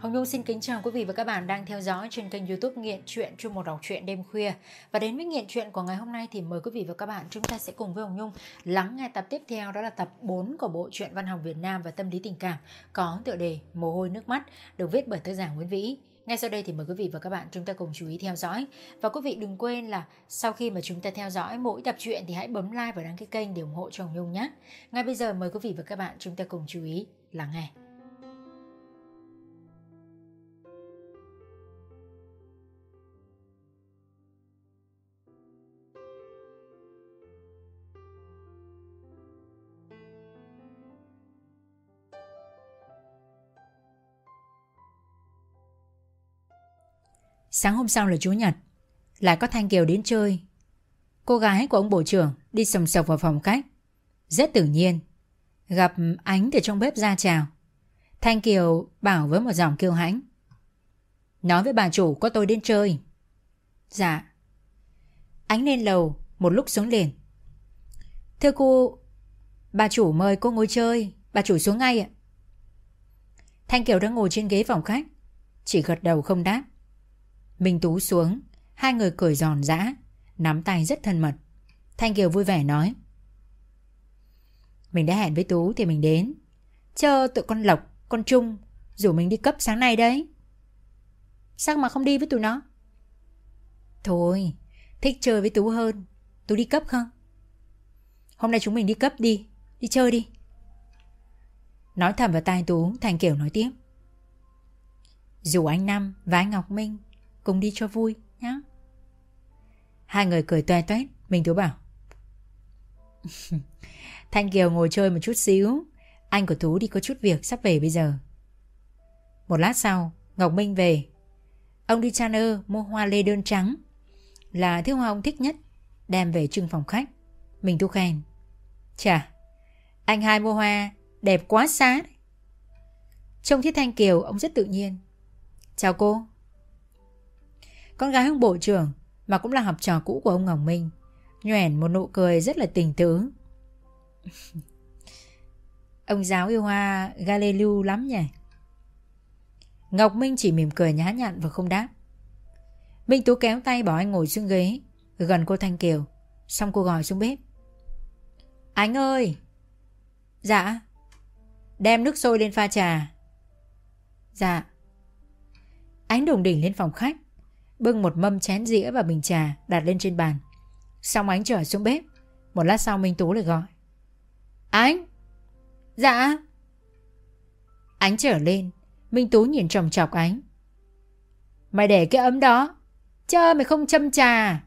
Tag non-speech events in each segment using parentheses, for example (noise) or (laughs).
Hồng Nhung xin kính chào quý vị và các bạn đang theo dõi trên kênh youtube Nghiện Chuyện chung một đọc truyện đêm khuya. Và đến với Nghiện Chuyện của ngày hôm nay thì mời quý vị và các bạn chúng ta sẽ cùng với Hồng Nhung lắng nghe tập tiếp theo, đó là tập 4 của bộ truyện văn học Việt Nam và tâm lý tình cảm có tựa đề Mồ hôi nước mắt, được viết bởi tác giả Nguyễn Vĩ. Ngay sau đây thì mời quý vị và các bạn chúng ta cùng chú ý theo dõi. Và quý vị đừng quên là sau khi mà chúng ta theo dõi mỗi tập truyện thì hãy bấm like và đăng ký kênh để ủng hộ cho Hồng Nhung nhé. Ngay bây giờ mời quý vị và các bạn chúng ta cùng chú ý lắng nghe. Sáng hôm sau là Chủ nhật, Lại có Thanh Kiều đến chơi. Cô gái của ông bộ trưởng Đi sòng sọc vào phòng khách. Rất tự nhiên, Gặp ánh từ trong bếp ra chào. Thanh Kiều bảo với một giọng kiêu hãnh, Nói với bà chủ có tôi đến chơi. Dạ. Ánh lên lầu, Một lúc xuống liền. Thưa cô, Bà chủ mời cô ngồi chơi, Bà chủ xuống ngay ạ. Thanh Kiều đang ngồi trên ghế phòng khách, Chỉ gật đầu không đáp. Minh Tú xuống, hai người cười giòn giã, nắm tay rất thân mật. Thanh Kiều vui vẻ nói. Mình đã hẹn với Tú thì mình đến. Chờ tụi con Lộc, con Trung rủ mình đi cấp sáng nay đấy. Sao mà không đi với tụi nó? Thôi, thích chơi với Tú hơn. Tú đi cấp không? Hôm nay chúng mình đi cấp đi, đi chơi đi. Nói thầm vào tai Tú, Thanh Kiều nói tiếp. Dù anh Năm và anh Ngọc Minh Cùng đi cho vui nhá. Hai người cười toe toét Mình Tú bảo. (laughs) Thanh Kiều ngồi chơi một chút xíu. Anh của Tú đi có chút việc sắp về bây giờ. Một lát sau, Ngọc Minh về. Ông đi chan ơ mua hoa lê đơn trắng. Là thứ hoa ông thích nhất, Đem về trưng phòng khách. Mình Tú khen. Chà, Anh hai mua hoa đẹp quá xá Trông thấy Thanh Kiều, ông rất tự nhiên. Chào cô con gái ông bộ trưởng Mà cũng là học trò cũ của ông Ngọc Minh, Nhoẻn một nụ cười rất là tình tứ. (laughs) Ông giáo yêu hoa galileo lắm nhỉ? Ngọc Minh chỉ mỉm cười nhá nhặn và không đáp. Minh Tú kéo tay bỏ anh ngồi xuống ghế, Gần cô Thanh Kiều. Xong cô gọi xuống bếp. Anh ơi! Dạ. Đem nước sôi lên pha trà. Dạ. Ánh đồng đỉnh lên phòng khách bưng một mâm chén dĩa và bình trà đặt lên trên bàn. Xong ánh trở xuống bếp. Một lát sau Minh Tú lại gọi. Ánh! Dạ! Ánh trở lên. Minh Tú nhìn trồng chọc ánh. Mày để cái ấm đó. Chờ mày không châm trà.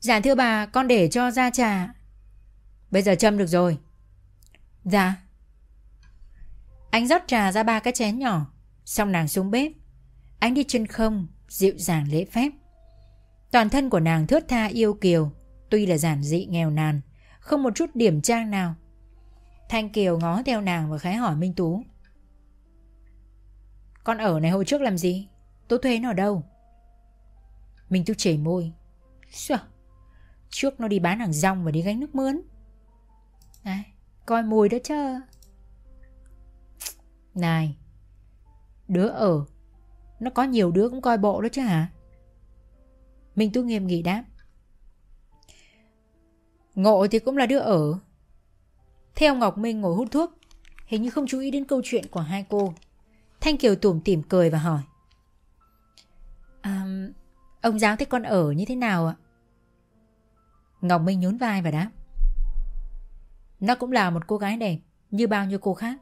Dạ thưa bà, con để cho ra trà. Bây giờ châm được rồi. Dạ. Anh rót trà ra ba cái chén nhỏ. Xong nàng xuống bếp anh đi chân không, dịu dàng lễ phép. Toàn thân của nàng thướt tha yêu kiều, tuy là giản dị nghèo nàn, không một chút điểm trang nào. Thanh Kiều ngó theo nàng và khái hỏi Minh Tú. Con ở này hồi trước làm gì? Tú thuê nó ở đâu? Minh Tú chảy môi. Sao? Trước nó đi bán hàng rong và đi gánh nước mướn. À, coi mùi đó chứ. Này, đứa ở nó có nhiều đứa cũng coi bộ đó chứ hả? Minh Tú nghiêm nghị đáp. Ngộ thì cũng là đứa ở. Theo Ngọc Minh ngồi hút thuốc Hình như không chú ý đến câu chuyện của hai cô. Thanh Kiều tủm tỉm cười và hỏi. À, Ông giáo thấy con ở như thế nào ạ? Ngọc Minh nhún vai và đáp. Nó cũng là một cô gái đẹp Như bao nhiêu cô khác.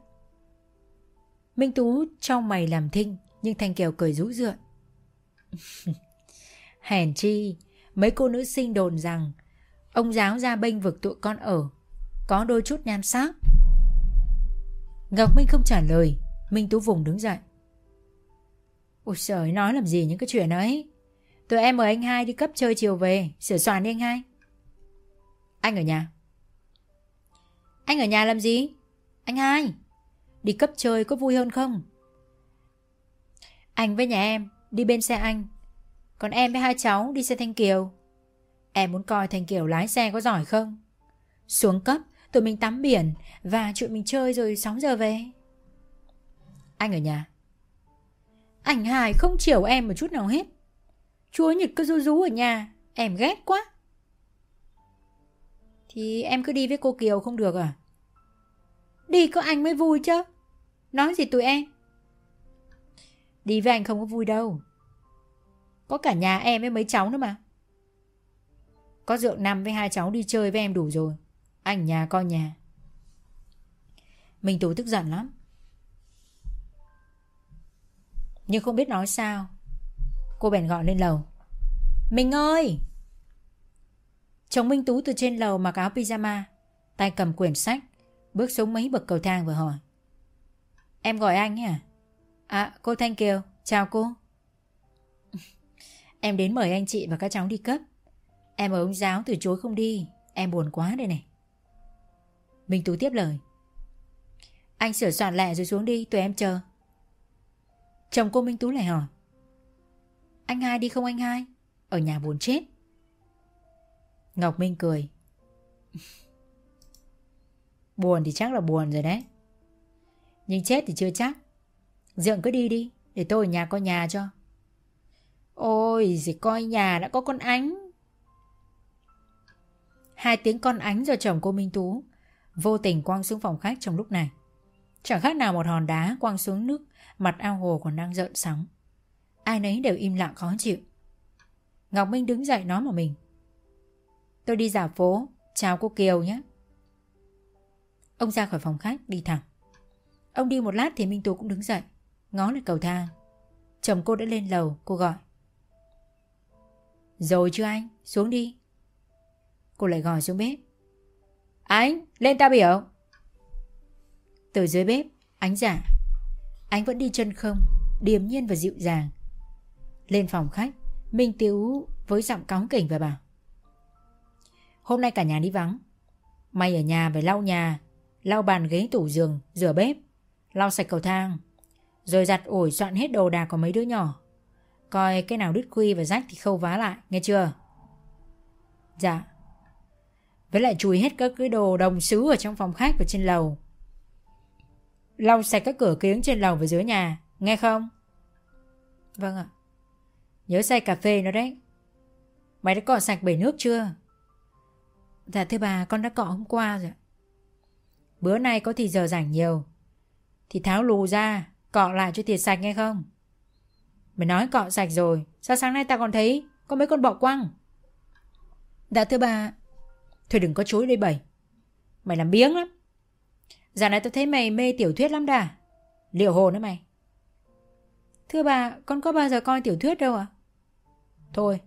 Minh Tú trong mày làm thinh nhưng Thanh Kiều cười rũ rượi. (laughs) Hèn chi, Mấy cô nữ sinh đồn rằng Ông giáo ra bênh vực tụi con ở, Có đôi chút nhan sắc. Ngọc Minh không trả lời, Minh Tú Vùng đứng dậy. Ôi trời nói làm gì những cái chuyện ấy? Tụi em mời anh hai đi cấp chơi chiều về, Sửa soạn đi anh hai. Anh ở nhà. Anh ở nhà làm gì? Anh hai, Đi cấp chơi có vui hơn không? Anh với nhà em đi bên xe anh Còn em với hai cháu đi xe Thanh Kiều Em muốn coi Thanh Kiều lái xe có giỏi không Xuống cấp Tụi mình tắm biển Và tụi mình chơi rồi 6 giờ về Anh ở nhà Anh Hải không chiều em một chút nào hết. Chúa Nhật cứ rú rú ở nhà, em ghét quá. Thì em cứ đi với cô Kiều không được à? Đi có anh mới vui chứ. Nói gì tụi em? Đi với anh không có vui đâu. Có cả nhà em với mấy cháu nữa mà. Có dượng năm với hai cháu đi chơi với em đủ rồi. Anh nhà coi nhà. Minh Tú tức giận lắm. Nhưng không biết nói sao. Cô bèn gọi lên lầu. Minh ơi! Chồng Minh Tú từ trên lầu mặc áo pyjama, tay cầm quyển sách, bước xuống mấy bậc cầu thang vừa hỏi. Em gọi anh à? À, cô Thanh Kiều, chào cô. (laughs) em đến mời anh chị và các cháu đi cấp. Em ở ông giáo từ chối không đi, em buồn quá đây này. Minh Tú tiếp lời. Anh sửa soạn lẹ rồi xuống đi, tụi em chờ. Chồng cô Minh Tú lại hỏi. Anh hai đi không anh hai? Ở nhà buồn chết. Ngọc Minh cười. (laughs) buồn thì chắc là buồn rồi đấy. Nhưng chết thì chưa chắc. Dượng cứ đi đi, để tôi ở nhà coi nhà cho. Ôi, gì coi nhà đã có con ánh. Hai tiếng con ánh do chồng cô Minh Tú vô tình quăng xuống phòng khách trong lúc này. Chẳng khác nào một hòn đá quăng xuống nước, mặt ao hồ còn đang rợn sóng. Ai nấy đều im lặng khó chịu. Ngọc Minh đứng dậy nói một mình. Tôi đi dạo phố, chào cô Kiều nhé. Ông ra khỏi phòng khách, đi thẳng. Ông đi một lát thì Minh Tú cũng đứng dậy, ngó lên cầu thang. Chồng cô đã lên lầu, cô gọi. Rồi chưa anh, xuống đi. Cô lại gọi xuống bếp. Anh, lên ta biểu. Từ dưới bếp, ánh giả. Anh vẫn đi chân không, điềm nhiên và dịu dàng. Lên phòng khách, Minh Tiếu với giọng cáu kỉnh và bảo. Hôm nay cả nhà đi vắng. Mày ở nhà phải lau nhà, lau bàn ghế tủ giường, rửa bếp, lau sạch cầu thang. Rồi giặt ủi soạn hết đồ đạc của mấy đứa nhỏ. Coi cái nào đứt quy và rách thì khâu vá lại, nghe chưa? Dạ. Với lại chùi hết các cái đồ đồng xứ ở trong phòng khách và trên lầu. Lau sạch các cửa kiếng trên lầu và dưới nhà, nghe không? Vâng ạ. Nhớ say cà phê nữa đấy. Mày đã cọ sạch bể nước chưa? Dạ thưa bà, con đã cọ hôm qua rồi. Bữa nay có thì giờ rảnh nhiều. Thì tháo lù ra, cọ lại cho thiệt sạch nghe không? Mày nói cọ sạch rồi, sao sáng nay ta còn thấy có mấy con bọ quăng? Dạ thưa bà, thôi đừng có chối đây bầy. Mày làm biếng lắm. Giờ này tao thấy mày mê tiểu thuyết lắm đà. Liệu hồn nữa mày. Thưa bà, con có bao giờ coi tiểu thuyết đâu à? Thôi,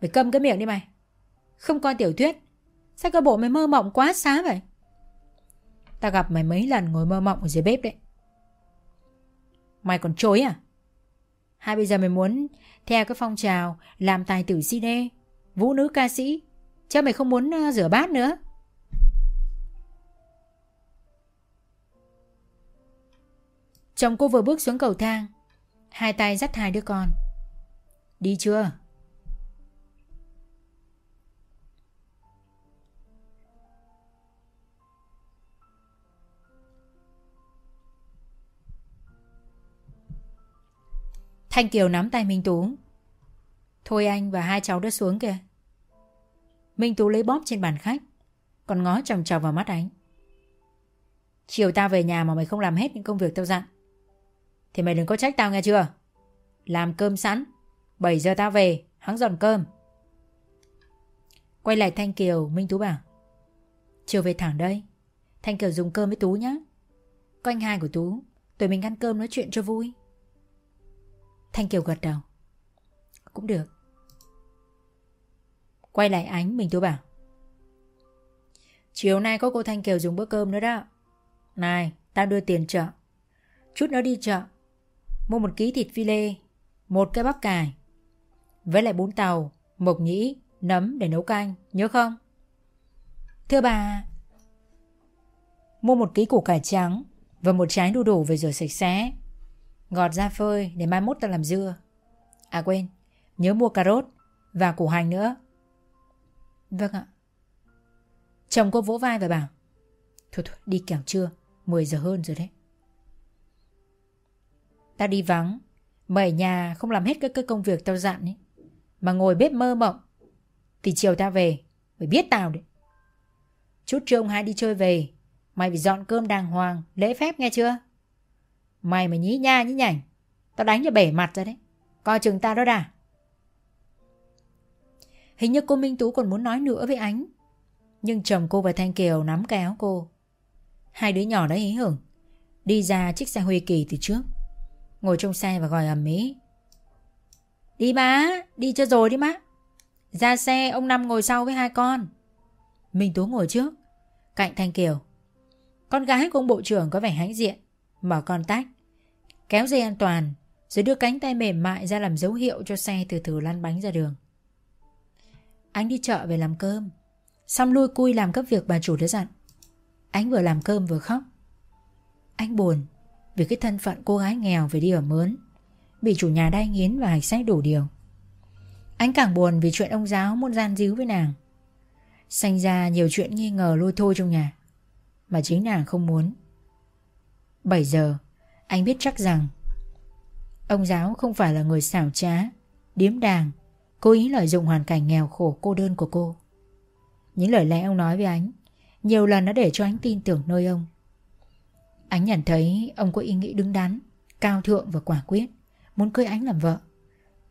mày câm cái miệng đi mày. Không coi tiểu thuyết, sao cơ bộ mày mơ mộng quá xá vậy? Ta gặp mày mấy lần ngồi mơ mộng ở dưới bếp đấy. Mày còn chối à? Hay bây giờ mày muốn theo cái phong trào làm tài tử cine, vũ nữ ca sĩ, chứ mày không muốn ờ, rửa bát nữa? Chồng cô vừa bước xuống cầu thang Hai tay dắt hai đứa con Đi chưa? Thanh Kiều nắm tay Minh Tú. Thôi anh và hai cháu đã xuống kìa. Minh Tú lấy bóp trên bàn khách, Còn ngó chồng chọc vào mắt anh. Chiều tao về nhà mà mày không làm hết những công việc tao dặn. Thì mày đừng có trách tao nghe chưa? Làm cơm sẵn 7 giờ tao về Hắn dọn cơm. Quay lại Thanh Kiều, Minh Tú bảo, Chiều về thẳng đây, Thanh Kiều dùng cơm với Tú nhé Có anh hai của Tú, Tụi mình ăn cơm nói chuyện cho vui. Thanh Kiều gật đầu. Cũng được. Quay lại ánh Minh Tú bảo. Chiều nay có cô Thanh Kiều dùng bữa cơm nữa đó. Này tao đưa tiền chợ. Chút nữa đi chợ. Mua một ký thịt phi lê, một cái bắp cải, với lại bún tàu, mộc nhĩ, nấm để nấu canh, nhớ không? Thưa bà, mua một ký củ cải trắng và một trái đu đủ về rửa sạch sẽ, gọt ra phơi để mai mốt ta làm dưa. À quên, nhớ mua cà rốt và củ hành nữa. Vâng ạ. Chồng cô vỗ vai và bảo Thôi thôi đi kẻo chưa 10 giờ hơn rồi đấy Ta đi vắng Mày nhà không làm hết các cái công việc tao dặn ấy Mà ngồi bếp mơ mộng Thì chiều ta về Mày biết tao đấy Chút trưa ông hai đi chơi về Mày phải dọn cơm đàng hoàng Lễ phép nghe chưa Mày mà nhí nha, nhí nhảnh. Tao đánh cho bể mặt ra đấy. Coi chừng tao đó đà. Hình như cô Minh Tú còn muốn nói nữa với ánh. Nhưng chồng cô và Thanh Kiều nắm cái áo cô. Hai đứa nhỏ đã hí hưởng. Đi ra chiếc xe Huy Kỳ từ trước. Ngồi trong xe và gọi ầm ĩ. Đi má, Đi cho rồi đi má. Ra xe, ông Năm ngồi sau với hai con. Minh Tú ngồi trước, Cạnh Thanh Kiều. Con gái của ông bộ trưởng có vẻ hãnh diện, Mở con tách. Kéo dây an toàn, Rồi đưa cánh tay mềm mại ra làm dấu hiệu cho xe từ từ lăn bánh ra đường. Anh đi chợ về làm cơm. Xong lui cui làm các việc bà chủ đã dặn. Anh vừa làm cơm vừa khóc. Anh buồn Vì cái thân phận cô gái nghèo về đi ở mướn, Bị chủ nhà đai nghiến và hạch sách đủ điều. Anh càng buồn vì chuyện ông giáo muốn gian díu với nàng. Sanh ra nhiều chuyện nghi ngờ lôi thôi trong nhà, Mà chính nàng không muốn. 7 giờ anh biết chắc rằng Ông giáo không phải là người xảo trá, Điếm đàng, Cố ý lợi dụng hoàn cảnh nghèo khổ cô đơn của cô. Những lời lẽ ông nói với anh Nhiều lần đã để cho anh tin tưởng nơi ông. Anh nhận thấy ông có ý nghĩ đứng đắn, Cao thượng và quả quyết, Muốn cưới anh làm vợ.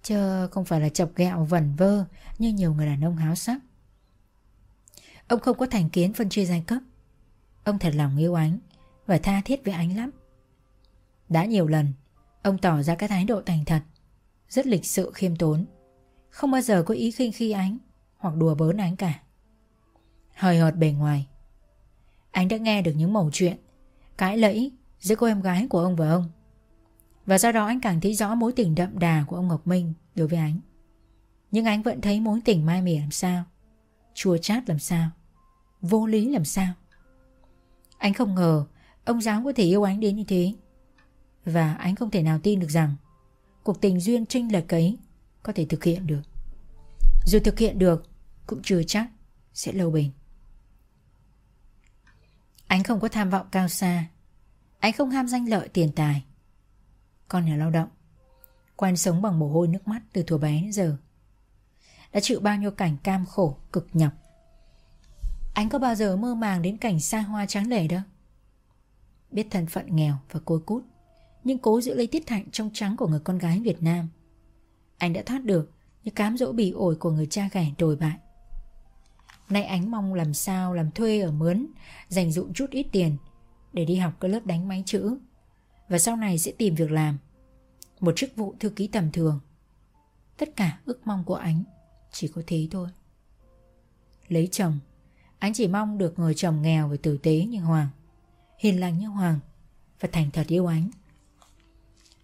Chứ không phải là chọc ghẹo vẩn vơ Như nhiều người đàn ông háo sắc. Ông không có thành kiến phân chia giai cấp. Ông thật lòng yêu ánh Và tha thiết với ánh lắm. Đã nhiều lần, Ông tỏ ra cái thái độ thành thật, Rất lịch sự, khiêm tốn. Không bao giờ có ý khinh khi ánh, Hoặc đùa bớn ánh cả. Hời hợt bề ngoài, Anh đã nghe được những mẩu chuyện, Cãi lẫy giữa cô em gái của ông và ông. Và do đó anh càng thấy rõ mối tình đậm đà của ông Ngọc Minh đối với ánh. Nhưng anh vẫn thấy mối tình mai mỉa làm sao, Chua chát làm sao, Vô lý làm sao. Anh không ngờ Ông giáo có thể yêu ánh đến như thế. Và anh không thể nào tin được rằng Cuộc tình duyên trinh lệch ấy Có thể thực hiện được. Dù thực hiện được Cũng chưa chắc sẽ lâu bền. Anh không có tham vọng cao xa. Anh không ham danh lợi tiền tài. Con nhà lao động quen sống bằng mồ hôi nước mắt từ thuở bé đến giờ đã chịu bao nhiêu cảnh cam khổ, cực nhọc. Anh có bao giờ mơ màng đến cảnh xa hoa trắng lệ đâu? Biết thân phận nghèo và côi cút, nhưng cố giữ lấy tiết hạnh trong trắng của người con gái Việt Nam. Anh đã thoát được những cám dỗ bỉ ổi của người cha ghẻ đồi bại. Nay ánh mong làm sao làm thuê ở mướn, dành dụm chút ít tiền để đi học cái lớp đánh máy chữ và sau này sẽ tìm việc làm. Một chức vụ thư ký tầm thường. Tất cả ước mong của ánh chỉ có thế thôi Lấy chồng Anh chỉ mong được người chồng nghèo và tử tế như Hoàng Hiền lành như Hoàng Và thành thật yêu ánh.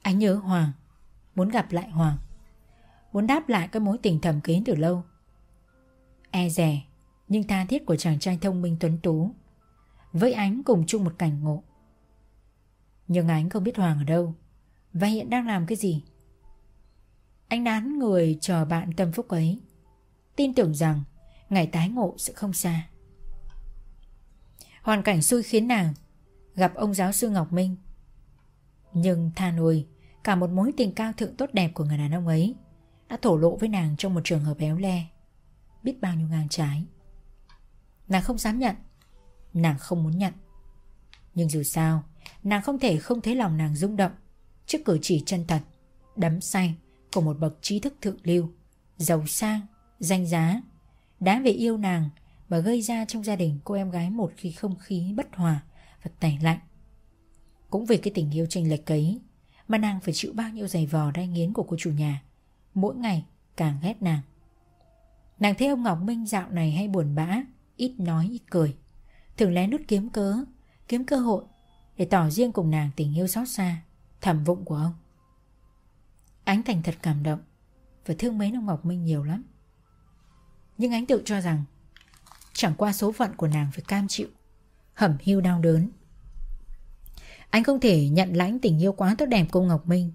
Anh nhớ Hoàng, Muốn gặp lại Hoàng, Muốn đáp lại cái mối tình thầm kín từ lâu E rè Nhưng tha thiết của chàng trai thông minh tuấn tú, Với ánh cùng chung một cảnh ngộ Nhưng ánh không biết Hoàng ở đâu, Và hiện đang làm cái gì Anh đán người chờ bạn tâm phúc ấy, tin tưởng rằng ngày tái ngộ sẽ không xa. Hoàn cảnh xui khiến nàng gặp ông giáo sư Ngọc Minh. Nhưng tha nuôi cả một mối tình cao thượng tốt đẹp của người đàn ông ấy đã thổ lộ với nàng trong một trường hợp éo le, biết bao nhiêu ngang trái. Nàng không dám nhận, nàng không muốn nhận. Nhưng dù sao, nàng không thể không thấy lòng nàng rung động trước cử chỉ chân thật, đắm say của một bậc trí thức thượng lưu, giàu sang danh giá đã về yêu nàng và gây ra trong gia đình cô em gái một khi không khí bất hòa và tẩy lạnh. Cũng vì cái tình yêu tranh lệch ấy mà nàng phải chịu bao nhiêu giày vò đai nghiến của cô chủ nhà, mỗi ngày càng ghét nàng. Nàng thấy ông Ngọc Minh dạo này hay buồn bã, ít nói ít cười, thường lén nút kiếm cớ, kiếm cơ hội để tỏ riêng cùng nàng tình yêu xót xa, thầm vụng của ông. Ánh thành thật cảm động và thương mến ông Ngọc Minh nhiều lắm. Nhưng ánh tự cho rằng Chẳng qua số phận của nàng phải cam chịu Hẩm hưu đau đớn anh không thể nhận lãnh tình yêu quá tốt đẹp của Ngọc Minh.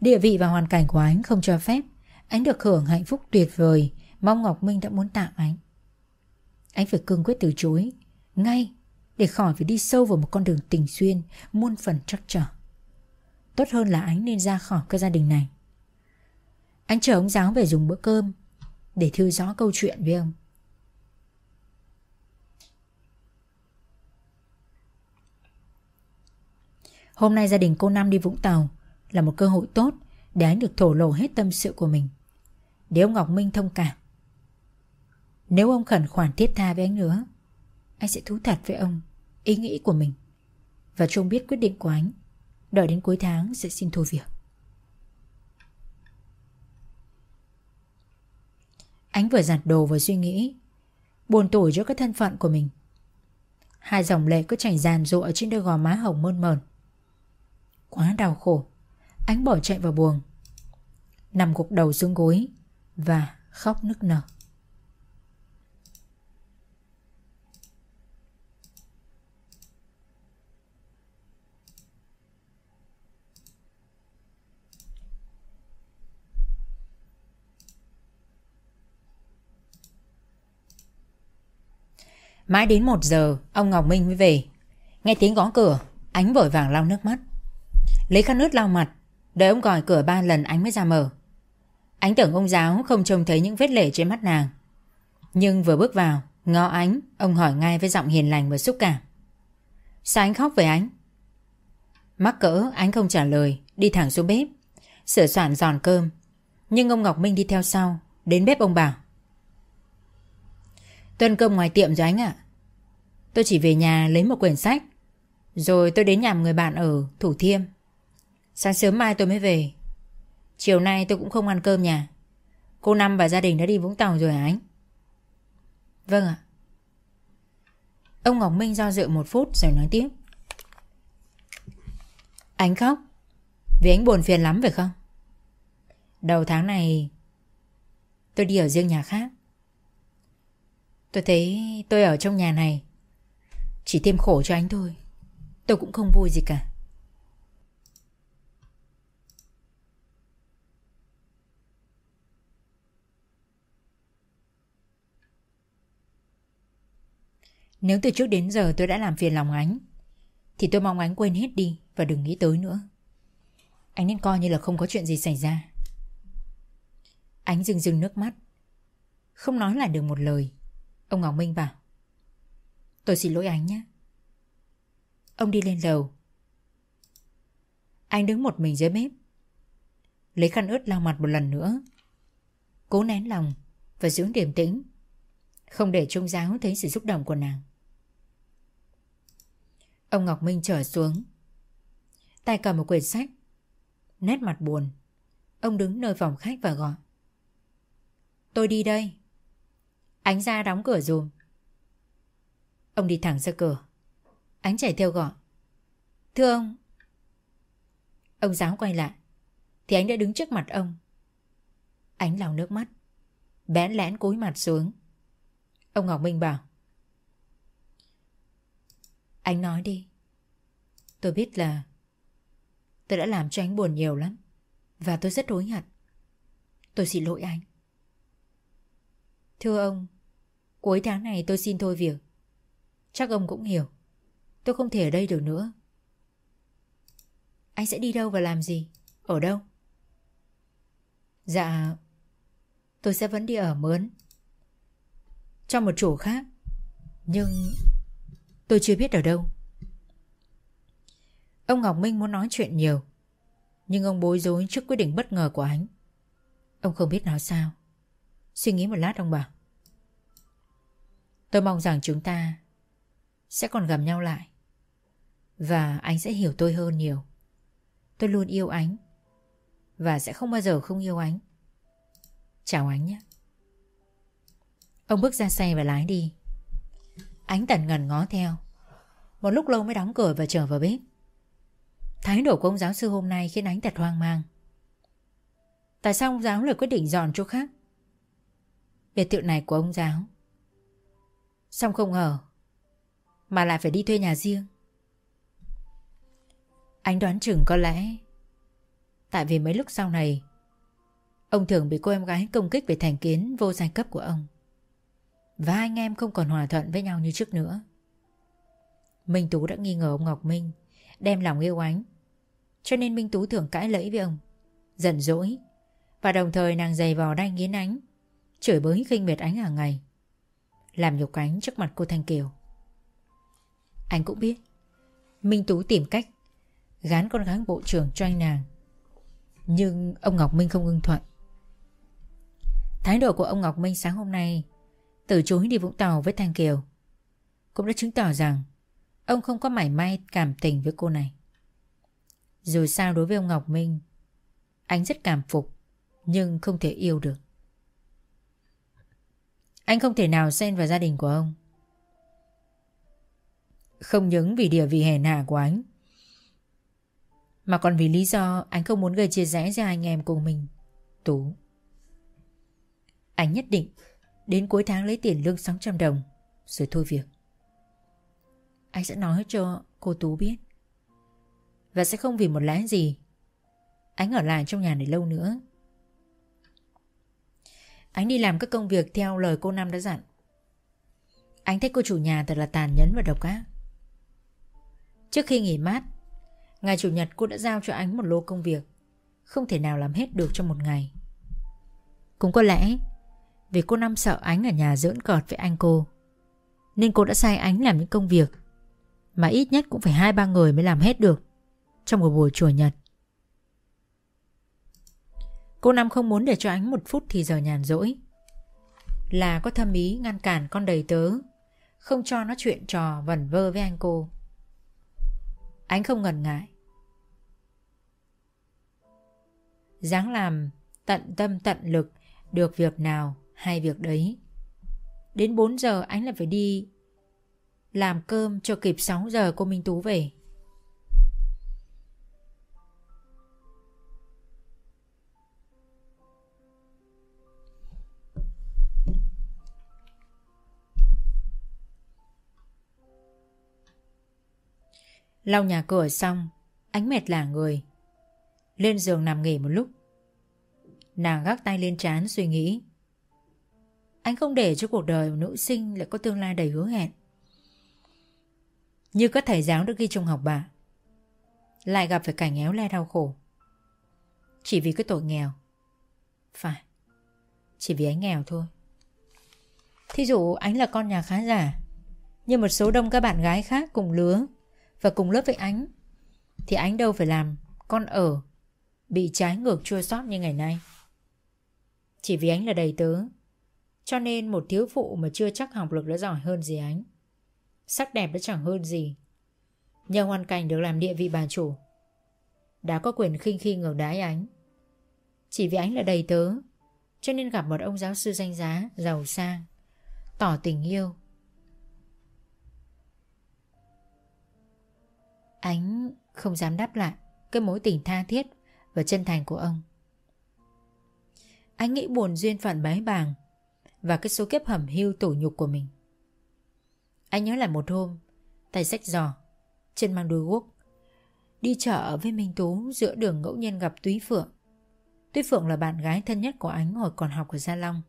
Địa vị và hoàn cảnh của anh không cho phép Anh được hưởng hạnh phúc tuyệt vời. Mong Ngọc Minh đã muốn tặng anh. Anh phải cương quyết từ chối, Ngay Để khỏi phải đi sâu vào một con đường tình xuyên Muôn phần trắc trở. Tốt hơn là anh nên ra khỏi cái gia đình này. Anh chờ ông giáo về dùng bữa cơm Để thư rõ câu chuyện với ông. Hôm nay gia đình cô Nam đi Vũng Tàu Là một cơ hội tốt Để anh được thổ lộ hết tâm sự của mình. Để ông Ngọc Minh thông cảm. Nếu ông khẩn khoản thiết tha với anh nữa, Anh sẽ thú thật với ông, Ý nghĩ của mình. Và trông biết quyết định của anh, Đợi đến cuối tháng sẽ xin thôi việc. Anh vừa giặt đồ vừa suy nghĩ, Buồn tủi cho cái thân phận của mình. Hai dòng lệ cứ chảy ràn rụa trên đôi gò má hồng mơn mờn Quá đau khổ. Ánh bỏ chạy vào buồng, Nằm gục đầu xuống gối Và khóc nức nở. Mãi đến một giờ, Ông Ngọc Minh mới về. Nghe tiếng gõ cửa, Ánh vội vàng lau nước mắt. Lấy khăn nước lau mặt. Đợi ông gọi cửa ba lần ánh mới ra mở. Ánh tưởng ông giáo không trông thấy những vết lệ trên mắt nàng. Nhưng vừa bước vào, Ngó ánh, Ông hỏi ngay với giọng hiền lành và xúc cảm. Sao anh khóc về ánh Mắc cỡ ánh không trả lời, Đi thẳng xuống bếp. Sửa soạn giòn cơm. Nhưng ông Ngọc Minh đi theo sau, Đến bếp ông bảo. Tuân cơm ngoài tiệm rồi anh ạ. Tôi chỉ về nhà lấy một quyển sách. Rồi tôi đến nhà người bạn ở Thủ Thiêm. Sáng sớm mai tôi mới về. Chiều nay tôi cũng không ăn cơm nhà. Cô Năm và gia đình đã đi Vũng Tàu rồi hả anh? Vâng ạ. Ông Ngọc Minh do dự một phút rồi nói tiếp. Anh khóc. Vì anh buồn phiền lắm phải không? Đầu tháng này, Tôi đi ở riêng nhà khác. Tôi thấy tôi ở trong nhà này. Chỉ thêm khổ cho anh thôi. Tôi cũng không vui gì cả. Nếu từ trước đến giờ tôi đã làm phiền lòng ánh, Thì tôi mong ánh quên hết đi Và đừng nghĩ tới nữa. Anh nên coi như là không có chuyện gì xảy ra. Ánh rưng rưng nước mắt. Không nói lại được một lời. Ông Ngọc Minh bảo, Tôi xin lỗi anh nhé. Ông đi lên lầu. Anh đứng một mình dưới bếp, Lấy khăn ướt lau mặt một lần nữa, Cố nén lòng Và giữ điềm tĩnh, Không để trung giáo thấy sự xúc động của nàng. Ông Ngọc Minh trở xuống. Tay cầm một quyển sách. Nét mặt buồn. Ông đứng nơi phòng khách và gọi. Tôi đi đây. Ánh ra đóng cửa dùm. Ông đi thẳng ra cửa. Ánh chạy theo gọi. Thưa ông. Ông giáo quay lại. Thì ánh đã đứng trước mặt ông. Ánh lòng nước mắt. Bẽn lẽn cúi mặt xuống. Ông Ngọc Minh bảo. Anh nói đi. Tôi biết là Tôi đã làm cho anh buồn nhiều lắm Và tôi rất hối hận. Tôi xin lỗi anh. Thưa ông, Cuối tháng này tôi xin thôi việc. Chắc ông cũng hiểu. Tôi không thể ở đây được nữa. Anh sẽ đi đâu và làm gì? Ở đâu? Dạ Tôi sẽ vẫn đi ở mướn. Cho một chủ khác, Nhưng Tôi chưa biết ở đâu Ông Ngọc Minh muốn nói chuyện nhiều, Nhưng ông bối rối trước quyết định bất ngờ của anh Ông không biết nói sao Suy nghĩ một lát ông bảo, Tôi mong rằng chúng ta sẽ còn gặp nhau lại. Và anh sẽ hiểu tôi hơn nhiều. Tôi luôn yêu anh. Và sẽ không bao giờ không yêu anh. Chào anh nhé. Ông bước ra xe và lái đi. Ánh tần ngần ngó theo. Một lúc lâu mới đóng cửa và trở vào bếp. Thái độ của ông giáo sư hôm nay khiến ánh thật hoang mang. Tại sao ông giáo lại quyết định dọn chỗ khác? Biệt thự này của ông giáo Xong không ở Mà lại phải đi thuê nhà riêng Anh đoán chừng có lẽ, Tại vì mấy lúc sau này, Ông thường bị cô em gái công kích về thành kiến vô giai cấp của ông và anh em không còn hòa thuận với nhau như trước nữa. Minh Tú đã nghi ngờ ông Ngọc Minh, Đem lòng yêu ánh. Cho nên Minh Tú thường cãi lẫy với ông, Giận dỗi. Và đồng thời nàng giày vò đanh nghiến ánh, Chửi bới khinh miệt ánh hàng ngày. Làm nhục ánh trước mặt cô Thanh Kiều. Anh cũng biết, Minh Tú tìm cách Gán con gái bộ trưởng cho anh nàng. Nhưng ông Ngọc Minh không ưng thuận. Thái độ của ông Ngọc Minh sáng hôm nay từ chối đi Vũng Tàu với Thanh Kiều. Cũng đã chứng tỏ rằng Ông không có mảy may cảm tình với cô này. Dù sao đối với ông Ngọc Minh, Anh rất cảm phục, Nhưng không thể yêu được. Anh không thể nào xen vào gia đình của ông. Không những vì địa vị hèn hạ của anh, Mà còn vì lý do anh không muốn gây chia rẽ giữa anh em của mình. Tú, Anh nhất định Đến cuối tháng lấy tiền lương 600 đồng, Rồi thôi việc. Anh sẽ nói cho cô Tú biết. Và sẽ không vì một lẽ gì, Anh ở lại trong nhà này lâu nữa. Anh đi làm các công việc theo lời cô Năm đã dặn. Anh thấy cô chủ nhà thật là tàn nhẫn và độc ác. Trước khi nghỉ mát, Ngày Chủ nhật cô đã giao cho anh một lô công việc, Không thể nào làm hết được trong một ngày. Cũng có lẽ vì cô Năm sợ ánh ở nhà giỡn cợt với anh cô. Nên cô đã sai ánh làm những công việc mà ít nhất cũng phải hai, ba người mới làm hết được Trong một buổi chùa nhật. Cô Năm không muốn để cho ánh một phút thì giờ nhàn rỗi. Là có thâm ý ngăn cản con đầy tớ, Không cho nó chuyện trò vẩn vơ với anh cô. Ánh không ngần ngại. Dáng làm tận tâm tận lực được việc nào hai việc đấy. Đến 4 giờ anh lại phải đi làm cơm cho kịp 6 giờ cô Minh Tú về. Lau nhà cửa xong, Ánh mệt lả người. Lên giường nằm nghỉ một lúc. Nàng gác tay lên trán suy nghĩ. Anh không để cho cuộc đời nữ sinh lại có tương lai đầy hứa hẹn. Như các thầy giáo đã ghi trong học bà Lại gặp phải cảnh éo le đau khổ. Chỉ vì cái tội nghèo. Phải, Chỉ vì anh nghèo thôi. Thí dụ anh là con nhà khá giả, Nhưng một số đông các bạn gái khác cùng lứa Và cùng lớp với anh, Thì anh đâu phải làm Con ở Bị trái ngược chua sót như ngày nay. Chỉ vì anh là đầy tớ. Cho nên một thiếu phụ mà chưa chắc học lực đã giỏi hơn gì ánh Sắc đẹp đã chẳng hơn gì. Nhờ hoàn cảnh được làm địa vị bà chủ, Đã có quyền khinh khi ngược đái ánh Chỉ vì ánh là đầy tớ, Cho nên gặp một ông giáo sư danh giá, Giàu sang, Tỏ tình yêu. Ánh không dám đáp lại Cái mối tình tha thiết Và chân thành của ông. Anh nghĩ buồn duyên phận bái bàng và cái số kiếp hầm hưu tủ nhục của mình. Anh nhớ lại một hôm, Tay sách giò, Chân mang đôi guốc, Đi chợ với Minh Tú Giữa đường ngẫu nhiên gặp Túy Phượng. Túy Phượng là bạn gái thân nhất của anh Hồi còn học ở Gia Long.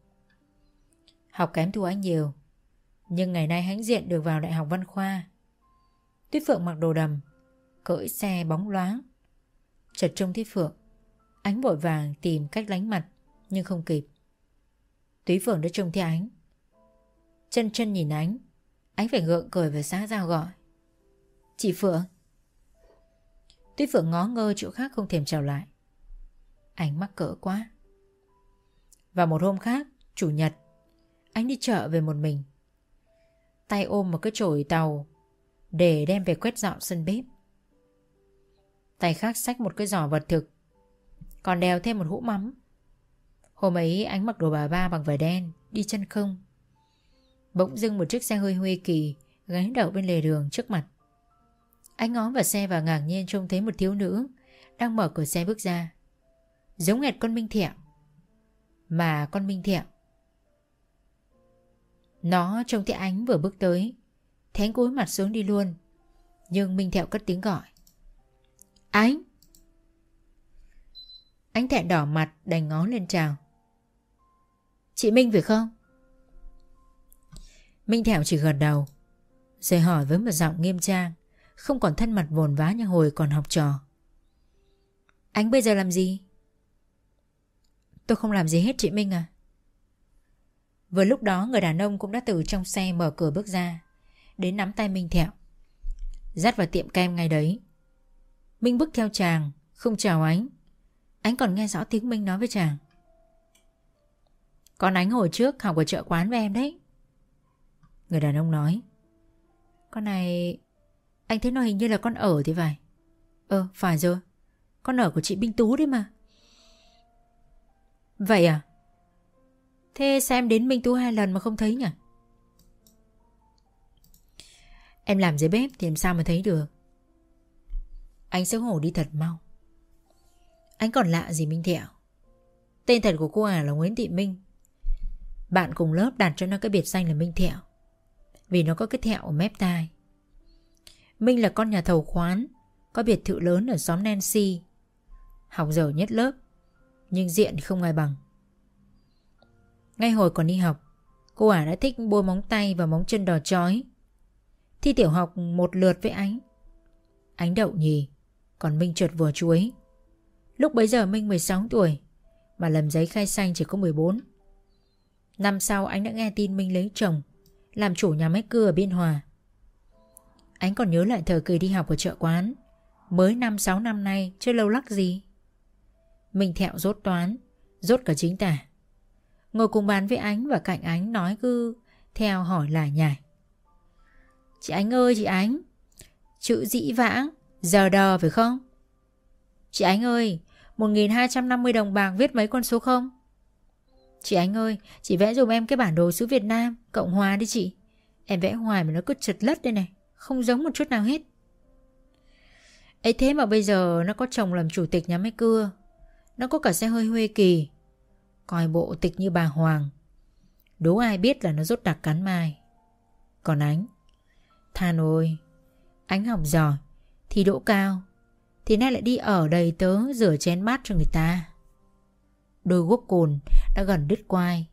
Học kém thua anh nhiều, Nhưng ngày nay hãnh diện được vào Đại học Văn Khoa. Túy Phượng mặc đồ đầm Cưỡi xe bóng loáng. Chợt trông thấy Phượng, Ánh vội vàng tìm cách lánh mặt, Nhưng không kịp. Túy Phượng đã trông thấy ánh. Chân chân nhìn ánh. Ánh phải gượng cười và xá giao gọi. Chị Phượng. Túy Phượng ngó ngơ chỗ khác không thèm chào lại. Ánh mắc cỡ quá. Và một hôm khác, Chủ nhật, Anh đi chợ về một mình. Tay ôm một cái chổi tàu Để đem về quét dọn sân bếp. Tay khác xách một cái giỏ vật thực, Còn đeo thêm một hũ mắm. Hôm ấy anh mặc đồ bà ba bằng vải đen, Đi chân không Bỗng dưng một chiếc xe hơi Huê Kỳ gánh đậu bên lề đường trước mặt. Anh ngó vào xe và ngạc nhiên trông thấy một thiếu nữ đang mở cửa xe bước ra. Giống hệt con Minh Thẹo. Mà con Minh Thẹo. Nó trông thấy ánh vừa bước tới. Thánh cúi mặt xuống đi luôn. Nhưng Minh Thẹo cất tiếng gọi. Ánh! Ánh thẹn đỏ mặt đành ngó lên chào. Chị Minh phải không? Minh Thẹo chỉ gật đầu Rồi hỏi với một giọng nghiêm trang Không còn thân mặt vồn vá như hồi còn học trò Anh bây giờ làm gì? Tôi không làm gì hết chị Minh à. Vừa lúc đó người đàn ông cũng đã từ trong xe mở cửa bước ra Đến nắm tay Minh Thẹo Dắt vào tiệm kem ngay đấy Minh bước theo chàng Không chào ánh Ánh còn nghe rõ tiếng Minh nói với chàng con ánh hồi trước học ở chợ quán với em đấy. Người đàn ông nói, Con này, Anh thấy nó hình như là con ở thì phải. Ờ phải rồi. Con ở của chị Binh Tú đấy mà. Vậy à? Thế sao em đến Minh Tú hai lần mà không thấy nhỉ? Em làm dưới bếp thì làm sao mà thấy được? Anh xấu hổ đi thật mau. Anh còn lạ gì Minh Thẹo? Tên thật của cô à là Nguyễn Thị Minh. Bạn cùng lớp đặt cho nó cái biệt danh là Minh Thẹo. Vì nó có cái thẹo ở mép tai. Minh là con nhà thầu khoán, Có biệt thự lớn ở xóm Nancy. Học giỏi nhất lớp, Nhưng diện không ai bằng. Ngay hồi còn đi học, Cô ả đã thích bôi móng tay và móng chân đỏ chói. Thi tiểu học một lượt với ánh. Ánh đậu nhì, Còn Minh trượt vừa chuối. Lúc bấy giờ Minh 16 tuổi, Mà lầm giấy khai xanh chỉ có 14 Năm sau anh đã nghe tin Minh lấy chồng, Làm chủ nhà máy cưa ở Biên Hòa. Anh còn nhớ lại thời kỳ đi học ở chợ quán. Mới năm, sáu năm nay Chưa lâu lắc gì? Minh thẹo rốt toán, Rốt cả chính tả. Ngồi cùng bàn với ánh và cạnh ánh nói cứ Theo hỏi lại nhải. Chị Ánh ơi, chị Ánh, Chữ dĩ vãng Giờ đờ phải không? Chị Ánh ơi 1.250 đồng bạc viết mấy con số không? Chị Ánh ơi, Chị vẽ dùm em cái bản đồ xứ Việt Nam, Cộng Hòa đi chị. Em vẽ hoài mà nó cứ trật lất đây này, Không giống một chút nào hết. Ấy thế mà bây giờ nó có chồng làm chủ tịch nhà máy cưa, Nó có cả xe hơi Huê Kỳ, Coi bộ tịch như bà Hoàng. Đố ai biết là nó rốt đặc cắn mai. Còn ánh, Than ôi, Ánh học giỏi Thì đỗ cao, Thì nay lại đi ở đầy tớ rửa chén bát cho người ta. Đôi guốc cồn đã gần đứt quai.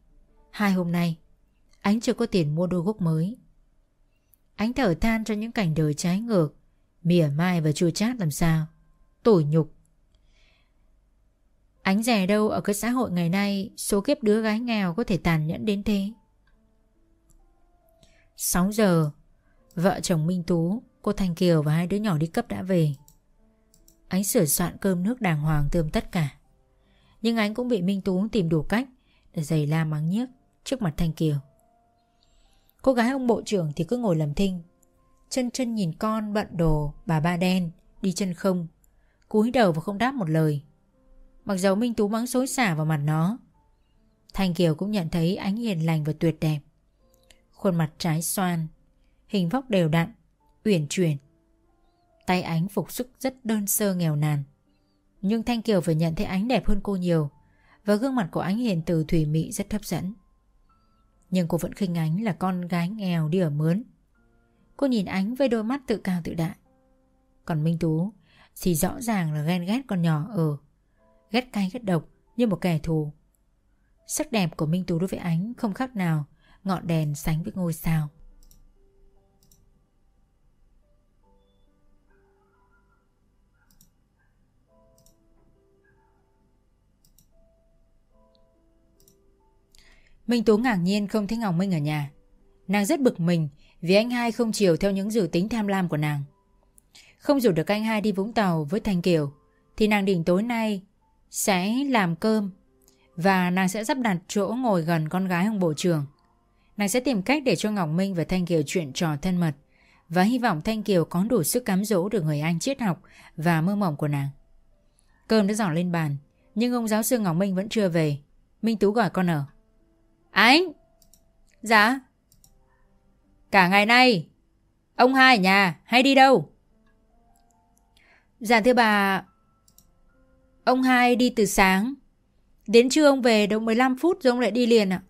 Hai hôm nay Ánh chưa có tiền mua đôi guốc mới. Ánh thở than cho những cảnh đời trái ngược Mỉa mai và chua chát làm sao. Tủi nhục. Ánh rẻ đâu ở cái xã hội ngày nay Số kiếp đứa gái nghèo có thể tàn nhẫn đến thế? 6 giờ Vợ chồng Minh Tú, cô Thanh Kiều và hai đứa nhỏ đi cấp đã về. Ánh sửa soạn cơm nước đàng hoàng tươm tất cả. Nhưng ánh cũng bị Minh Tú tìm đủ cách để giày la mắng nhiếc trước mặt Thanh Kiều. Cô gái ông bộ trưởng thì cứ ngồi lầm thinh. Chân chân nhìn con bận đồ bà ba đen đi chân không. cúi đầu và không đáp một lời. Mặc dầu Minh Tú mắng xối xả vào mặt nó. Thanh Kiều cũng nhận thấy ánh hiền lành và tuyệt đẹp. Khuôn mặt trái xoan hình vóc đều đặn, uyển chuyển. Tay ánh phục sức rất đơn sơ nghèo nàn. Nhưng Thanh Kiều phải nhận thấy ánh đẹp hơn cô nhiều và gương mặt của ánh hiền từ thủy mị rất hấp dẫn. Nhưng cô vẫn khinh ánh là con gái nghèo đi ở mướn. Cô nhìn ánh với đôi mắt tự cao tự đại. Còn Minh Tú thì rõ ràng là ghen ghét con nhỏ ở. Ghét cay ghét độc như một kẻ thù. Sắc đẹp của Minh Tú đối với ánh không khác nào ngọn đèn sánh với ngôi sao. Minh Tú ngạc nhiên không thấy Ngọc Minh ở nhà. Nàng rất bực mình vì anh hai không chiều theo những dự tính tham lam của nàng. Không rủ được anh hai đi Vũng Tàu với Thanh Kiều, thì nàng định tối nay sẽ làm cơm và nàng sẽ sắp đặt chỗ ngồi gần con gái ông bộ trưởng. Nàng sẽ tìm cách để cho Ngọc Minh và Thanh Kiều chuyện trò thân mật và hy vọng Thanh Kiều có đủ sức cám dỗ được người anh triết học và mơ mộng của nàng. Cơm đã dọn lên bàn, nhưng ông giáo sư Ngọc Minh vẫn chưa về. Minh Tú gọi con ở. Ánh. Dạ. Cả ngày nay, Ông hai ở nhà hay đi đâu? Dạ thưa bà. Ông hai đi từ sáng. Đến trưa ông về đâu 15 phút rồi ông lại đi liền ạ.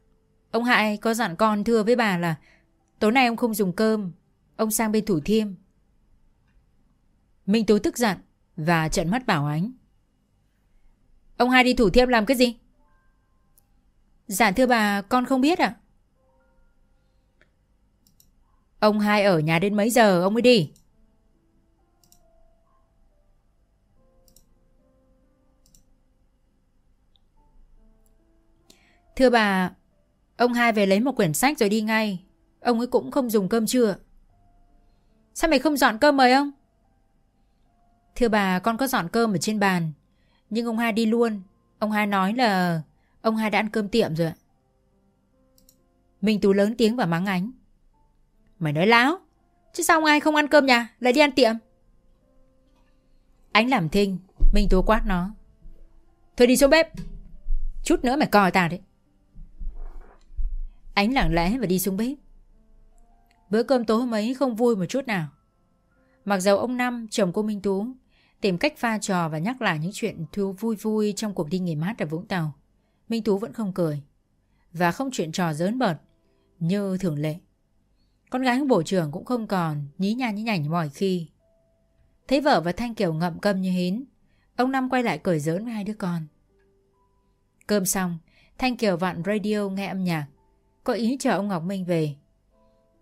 Ông hai có dặn con thưa với bà là Tối nay ông không dùng cơm, Ông sang bên Thủ Thiêm. Minh Tú tức giận Và trận mắt bảo ánh. Ông hai đi Thủ Thiêm làm cái gì? Dạ thưa bà, con không biết ạ? Ông hai ở nhà đến mấy giờ, ông mới đi? Thưa bà, Ông hai về lấy một quyển sách rồi đi ngay. Ông ấy cũng không dùng cơm trưa. Sao mày không dọn cơm mời ông? Thưa bà, con có dọn cơm ở trên bàn. Nhưng ông hai đi luôn. Ông hai nói là ông hai đã ăn cơm tiệm rồi. Minh Tú lớn tiếng và mắng ánh. Mày nói láo. Chứ sao ông ai không ăn cơm nhà, lại đi ăn tiệm? Ánh làm thinh, Minh Tú quát nó. Thôi đi xuống bếp. Chút nữa mày coi tao đấy. Ánh lặng lẽ và đi xuống bếp. Bữa cơm tối hôm ấy không vui một chút nào. Mặc dầu ông Năm, chồng cô Minh Tú, tìm cách pha trò và nhắc lại những chuyện thú vui vui trong cuộc đi nghỉ mát ở Vũng Tàu. Minh Tú vẫn không cười. Và không chuyện trò dớn bợt như thường lệ. Con gái bộ trưởng cũng không còn nhí nha nhí nhảnh mọi khi. Thấy vợ và Thanh Kiều ngậm câm như hến, ông Năm quay lại cười giỡn với hai đứa con. Cơm xong, Thanh Kiều vặn radio nghe âm nhạc, có ý chờ ông Ngọc Minh về.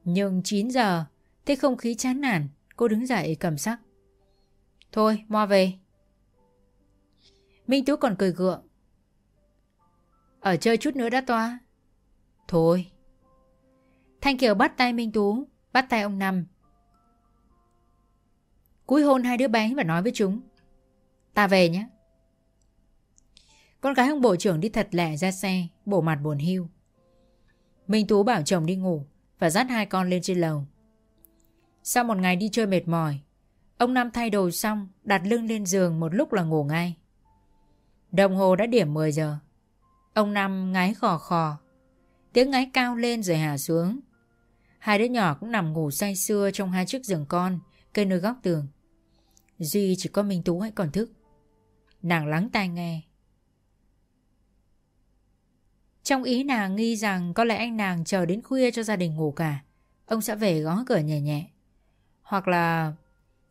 Nhưng 9 giờ, thấy không khí chán nản, cô đứng dậy cầm sắc. Thôi, mo về. Minh Tú còn cười gượng. Ở chơi chút nữa đã toa. Thôi. Thanh Kiều bắt tay Minh Tú, bắt tay ông Năm. Cúi hôn hai đứa bé và nói với chúng. Ta về nhé. Con gái ông bộ trưởng đi thật lẹ ra xe, bộ mặt buồn hiu. Minh Tú bảo chồng đi ngủ và dắt hai con lên trên lầu. Sau một ngày đi chơi mệt mỏi, ông Năm thay đồ xong, đặt lưng lên giường một lúc là ngủ ngay. Đồng hồ đã điểm 10 giờ. Ông Năm ngáy khò khò. Tiếng ngáy cao lên rồi hạ xuống. Hai đứa nhỏ cũng nằm ngủ say sưa trong hai chiếc giường con, cây nơi góc tường. Duy chỉ có Minh Tú hãy còn thức. Nàng lắng tai nghe. Trong ý nàng nghi rằng có lẽ anh nàng chờ đến khuya cho gia đình ngủ cả. Ông sẽ về gõ cửa nhẹ nhẹ. Hoặc là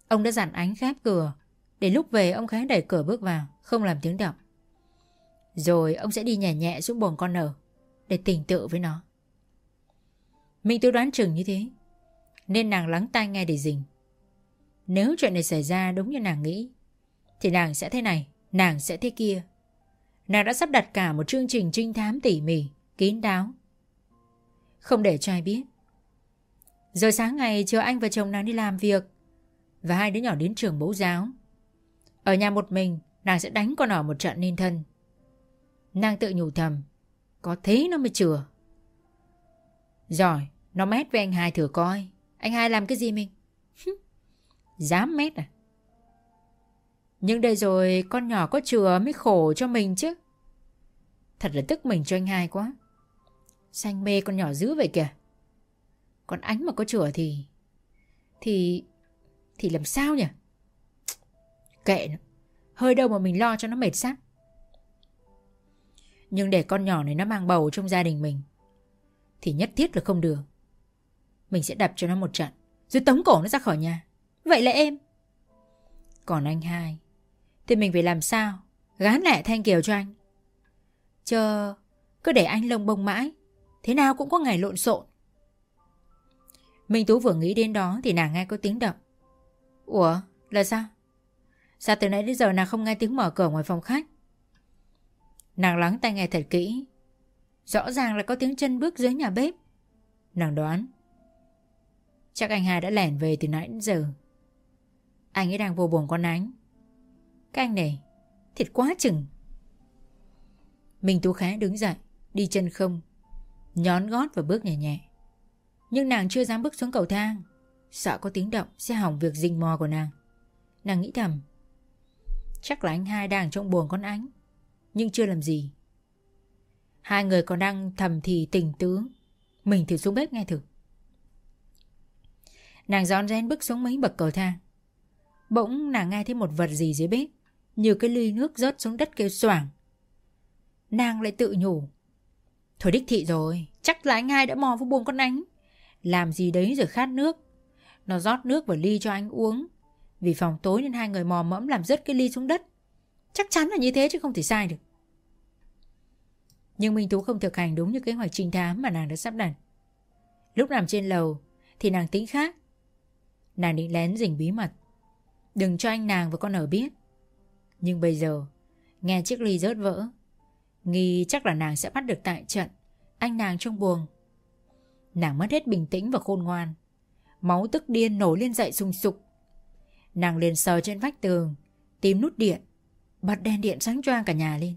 ông đã dặn ánh khép cửa để lúc về ông khẽ đẩy cửa bước vào, không làm tiếng động. Rồi ông sẽ đi nhẹ nhẹ xuống buồng con nở, để tình tự với nó. Minh Tú đoán chừng như thế, Nên nàng lắng tai nghe để dình. Nếu chuyện này xảy ra đúng như nàng nghĩ, Thì nàng sẽ thế này, Nàng sẽ thế kia. Nàng đã sắp đặt cả một chương trình trinh thám tỉ mỉ, Kín đáo. Không để cho ai biết. Rồi sáng ngày chờ anh và chồng nàng đi làm việc, Và hai đứa nhỏ đến trường mẫu giáo. Ở nhà một mình, Nàng sẽ đánh con ở một trận nên thân. Nàng tự nhủ thầm Có thế nó mới chừa Giỏi, nó mét với anh hai thử coi. Anh hai làm cái gì mình? (laughs) Dám mét à? Nhưng đây rồi con nhỏ có chừa mới khổ cho mình chứ. Thật là tức mình cho anh hai quá. Xanh mê con nhỏ dữ vậy kìa. Còn ánh mà có chừa thì... Thì... Thì làm sao nhỉ? Kệ nó. Hơi đâu mà mình lo cho nó mệt xác. Nhưng để con nhỏ này nó mang bầu trong gia đình mình thì nhất thiết là không được. Mình sẽ đập cho nó một trận, rồi tống cổ nó ra khỏi nhà. Vậy là em. Còn anh hai, thì mình phải làm sao? Gán lẹ Thanh Kiều cho anh. Chờ, cứ để anh lông bông mãi, thế nào cũng có ngày lộn xộn. Minh Tú vừa nghĩ đến đó thì nàng nghe có tiếng động. Ủa, là sao? Sao từ nãy đến giờ nàng không nghe tiếng mở cửa ngoài phòng khách? Nàng lắng tai nghe thật kỹ. Rõ ràng là có tiếng chân bước dưới nhà bếp. Nàng đoán. Chắc anh hai đã lẻn về từ nãy đến giờ. Anh ấy đang vô buồn con ánh. Cái anh này, Thiệt quá chừng. Minh Tú Khá đứng dậy, Đi chân không. Nhón gót và bước nhẹ nhẹ. Nhưng nàng chưa dám bước xuống cầu thang. Sợ có tiếng động sẽ hỏng việc rình mò của nàng. Nàng nghĩ thầm. Chắc là anh hai đang trong buồn con ánh. Nhưng chưa làm gì. Hai người còn đang thầm thì tình tứ. Mình thử xuống bếp nghe thử. Nàng giòn rén bước xuống mấy bậc cầu thang. Bỗng nàng nghe thấy một vật gì dưới bếp, Như cái ly nước rớt xuống đất kêu xoảng. Nàng lại tự nhủ, Thôi đích thị rồi, Chắc là anh hai đã mò vô buồng con ánh. Làm gì đấy rồi khát nước. Nó rót nước vào ly cho anh uống. Vì phòng tối nên hai người mò mẫm làm rớt cái ly xuống đất. Chắc chắn là như thế chứ không thể sai được nhưng Minh Tú không thực hành đúng như kế hoạch trinh thám mà nàng đã sắp đặt. Lúc nằm trên lầu thì nàng tính khác. Nàng định lén rình bí mật. Đừng cho anh nàng và con ở biết. Nhưng bây giờ, nghe chiếc ly rớt vỡ, Nghi chắc là nàng sẽ bắt được tại trận Anh nàng trong buồng Nàng mất hết bình tĩnh và khôn ngoan Máu tức điên nổi lên dậy sùng sục Nàng liền sờ trên vách tường Tìm nút điện Bật đèn điện sáng choang cả nhà lên.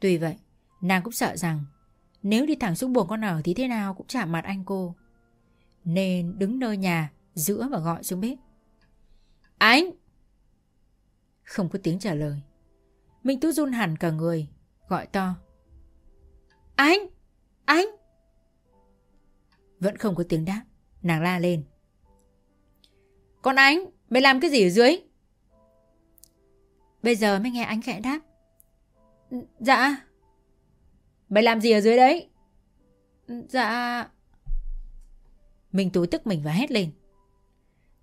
Tuy vậy, Nàng cũng sợ rằng Nếu đi thẳng xuống buồng con ở thì thế nào cũng chạm mặt anh cô. Nên đứng nơi nhà, Giữa và gọi xuống bếp. Anh Không có tiếng trả lời. Minh Tú run hẳn cả người, Gọi to. Anh Anh Vẫn không có tiếng đáp, Nàng la lên. Con anh Mày làm cái gì ở dưới? Bây giờ mới nghe anh khẽ đáp. Dạ. Mày làm gì ở dưới đấy? Dạ. Minh Tú tức mình và hét lên.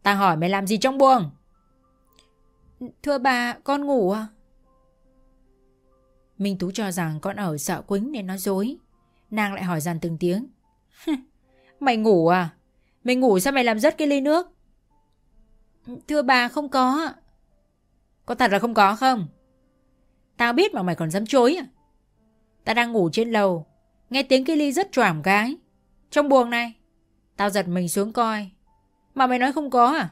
Ta hỏi mày làm gì trong buồng? Thưa bà con ngủ à? Minh Tú cho rằng con ở sợ Quýnh nên nói dối. Nàng lại hỏi dàn từng tiếng. Mày ngủ à? Mày ngủ sao mày làm rớt cái ly nước? Thưa bà không có có thật là không có không? Tao biết mà mày còn dám chối à? Ta đang ngủ trên lầu, Nghe tiếng cái ly rất choảm gái. Trong buồng này, Tao giật mình xuống coi. Mà mày nói không có à?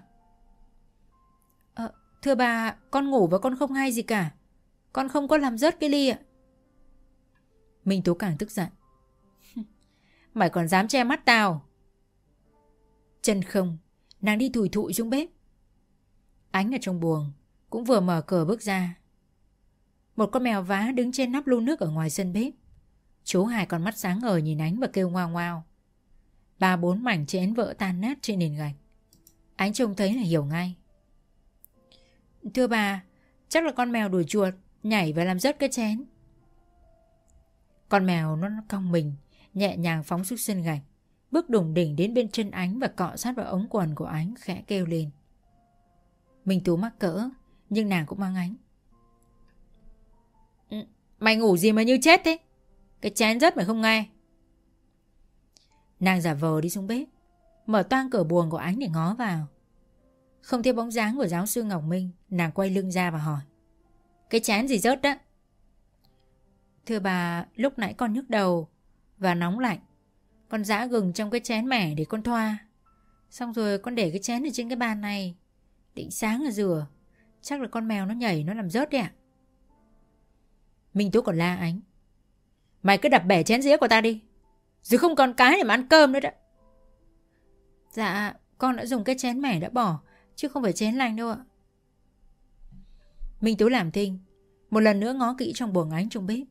À Thưa bà, Con ngủ và con không hay gì cả. Con không có làm rớt cái ly ạ. Minh Tú càng tức giận. (laughs) Mày còn dám che mắt tao. Chân không, Nàng đi thủi thụi xuống bếp. Ánh ở trong buồng cũng vừa mở cửa bước ra. Một con mèo vá đứng trên nắp lu nước ở ngoài sân bếp. Chú hai con mắt sáng ngời nhìn ánh và kêu ngoao ngoao. Ba bốn mảnh chén vỡ tan nát trên nền gạch. Ánh trông thấy là hiểu ngay. Thưa bà, Chắc là con mèo đuổi chuột Nhảy và làm rớt cái chén. Con mèo nó cong mình, Nhẹ nhàng phóng xuống sân gạch. Bước đủng đỉnh đến bên chân ánh Và cọ sát vào ống quần của ánh, khẽ kêu lên. Mình Tú mắc cỡ. Nhưng nàng cũng mang ánh. Ừ, Mày ngủ gì mà như chết thế? Cái chén rất mày không nghe. Nàng giả vờ đi xuống bếp Mở toang cửa buồng của ánh để ngó vào. Không thấy bóng dáng của giáo sư Ngọc Minh Nàng quay lưng ra và hỏi. Cái chén gì rớt đó? Thưa bà Lúc nãy con nhức đầu Và nóng lạnh. Con giã gừng trong cái chén mẻ để con thoa. Xong rồi con để cái chén ở trên cái bàn này. Định sáng là rửa Chắc là con mèo nó nhảy, nó làm rớt đấy ạ. Minh Tú còn la ánh. Mày cứ đập bể chén dĩa của ta đi. Rồi không còn cái để mà ăn cơm nữa đó. Dạ Con đã dùng cái chén mẻ đã bỏ, Chứ không phải chén lành đâu ạ. Minh Tú làm thinh. Một lần nữa ngó kỹ trong buồng ánh trong bếp.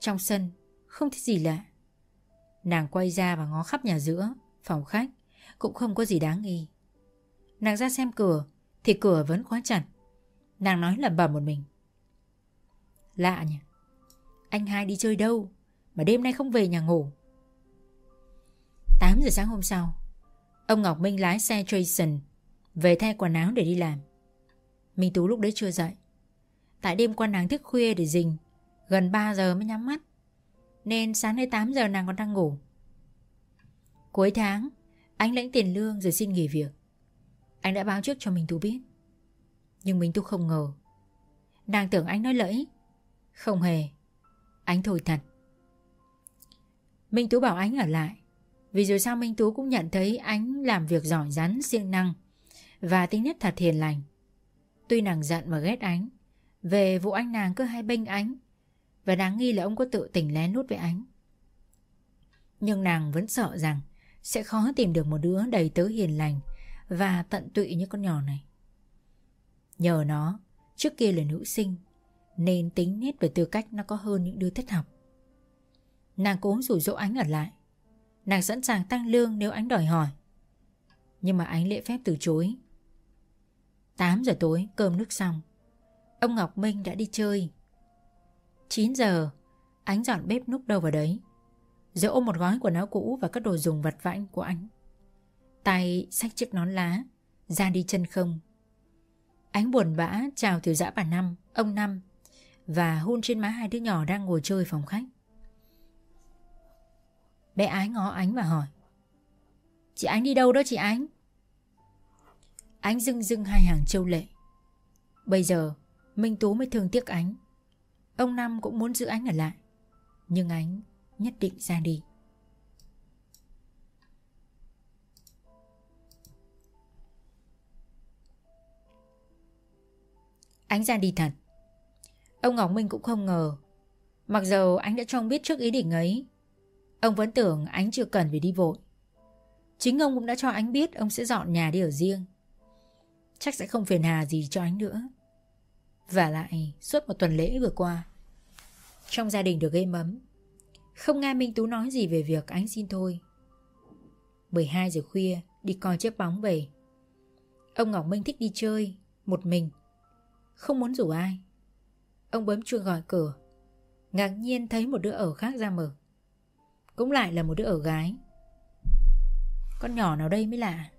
Trong sân, Không thấy gì lạ. Nàng quay ra và ngó khắp nhà giữa, Phòng khách. Cũng không có gì đáng nghi. Nàng ra xem cửa, thì cửa vẫn khóa chặt. Nàng nói lẩm bẩm một mình. Lạ nhỉ? Anh hai đi chơi đâu Mà đêm nay không về nhà ngủ? 8 giờ sáng hôm sau, Ông Ngọc Minh lái xe Jason Về thay quần áo để đi làm. Minh Tú lúc đấy chưa dậy. Tại đêm qua nàng thức khuya để dình Gần 3 giờ mới nhắm mắt. Nên sáng nay 8 giờ nàng còn đang ngủ. Cuối tháng, Anh lãnh tiền lương rồi xin nghỉ việc. Anh đã báo trước cho Minh Tú biết. Nhưng Minh Tú không ngờ. Nàng tưởng anh nói lẫy. Không hề. Anh thôi thật. Minh Tú bảo anh ở lại. Vì rồi sao Minh Tú cũng nhận thấy anh làm việc giỏi rắn siêng năng. Và tính nhất thật hiền lành. Tuy nàng giận và ghét anh, Về vụ anh nàng cứ hay bênh ánh Và đáng nghi là ông có tự tỉnh lén lút với ánh Nhưng nàng vẫn sợ rằng Sẽ khó tìm được một đứa đầy tớ hiền lành và tận tụy như con nhỏ này. Nhờ nó, trước kia là nữ sinh, nên tính nết về tư cách nó có hơn những đứa thất học. Nàng cố rủ dỗ ánh ở lại. Nàng sẵn sàng tăng lương nếu ánh đòi hỏi. Nhưng mà ánh lễ phép từ chối. 8 giờ tối, cơm nước xong. Ông Ngọc Minh đã đi chơi. 9 giờ, ánh dọn bếp núp đâu vào đấy. Rồi ôm một gói quần áo cũ và các đồ dùng vặt vãnh của anh tay xách chiếc nón lá, ra đi chân không. Ánh buồn bã chào tiểu dã bà Năm, ông Năm và hôn trên má hai đứa nhỏ đang ngồi chơi phòng khách. Bé Ái ngó Ánh và hỏi Chị Ánh đi đâu đó chị Ánh? Ánh dưng dưng hai hàng châu lệ. Bây giờ Minh Tú mới thương tiếc Ánh. Ông Năm cũng muốn giữ Ánh ở lại Nhưng Ánh nhất định ra đi Anh ra đi thật. Ông Ngọc Minh cũng không ngờ. Mặc dù anh đã cho ông biết trước ý định ấy Ông vẫn tưởng anh chưa cần phải đi vội. Chính ông cũng đã cho anh biết Ông sẽ dọn nhà đi ở riêng. Chắc sẽ không phiền hà gì cho anh nữa. Và lại suốt một tuần lễ vừa qua Trong gia đình được gây mấm, Không nghe Minh Tú nói gì về việc anh xin thôi. 12 giờ khuya Đi coi chiếc bóng về. Ông Ngọc Minh thích đi chơi Một mình. Không muốn rủ ai. Ông bấm chuông gọi cửa. Ngạc nhiên thấy một đứa ở khác ra mở. Cũng lại là một đứa ở gái. Con nhỏ nào đây mới lạ?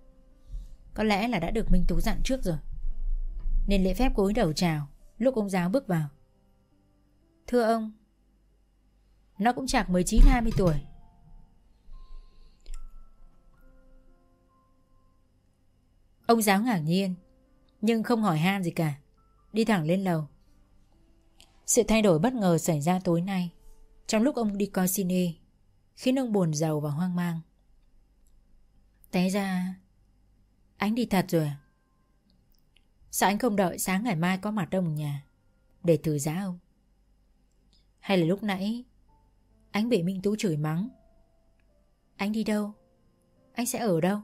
Có lẽ là đã được Minh Tú dặn trước rồi. Nên lễ phép cúi đầu chào, Lúc ông giáo bước vào. Thưa ông, Nó cũng chạc 19-20 tuổi. Ông giáo ngạc nhiên, Nhưng không hỏi han gì cả. Đi thẳng lên lầu. Sự thay đổi bất ngờ xảy ra tối nay, Trong lúc ông đi coi cine, Khiến ông buồn giàu và hoang mang. Té ra, Anh đi thật rồi à? Sao anh không đợi sáng ngày mai có mặt ông ở nhà Để thử giá ông Hay là lúc nãy Anh bị Minh Tú chửi mắng, Anh đi đâu? Anh sẽ ở đâu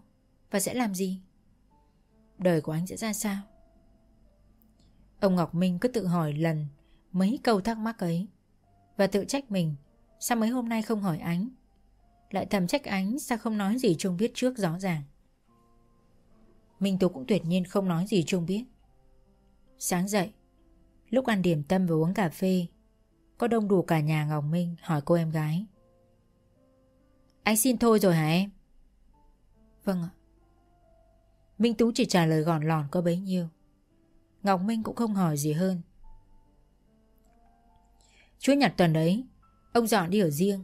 Và sẽ làm gì? Đời của anh sẽ ra sao? Ông Ngọc Minh cứ tự hỏi lần mấy câu thắc mắc ấy và tự trách mình sao mấy hôm nay không hỏi ánh? Lại thầm trách ánh sao không nói gì Trung biết trước rõ ràng. Minh Tú cũng tuyệt nhiên không nói gì Trung biết. Sáng dậy Lúc ăn điểm tâm và uống cà phê Có đông đủ cả nhà Ngọc Minh hỏi cô em gái. Anh xin thôi rồi hả em? Vâng ạ. Minh Tú chỉ trả lời gọn lòn có bấy nhiêu Ngọc Minh cũng không hỏi gì hơn. Chúa nhật tuần ấy, Ông dọn đi ở riêng.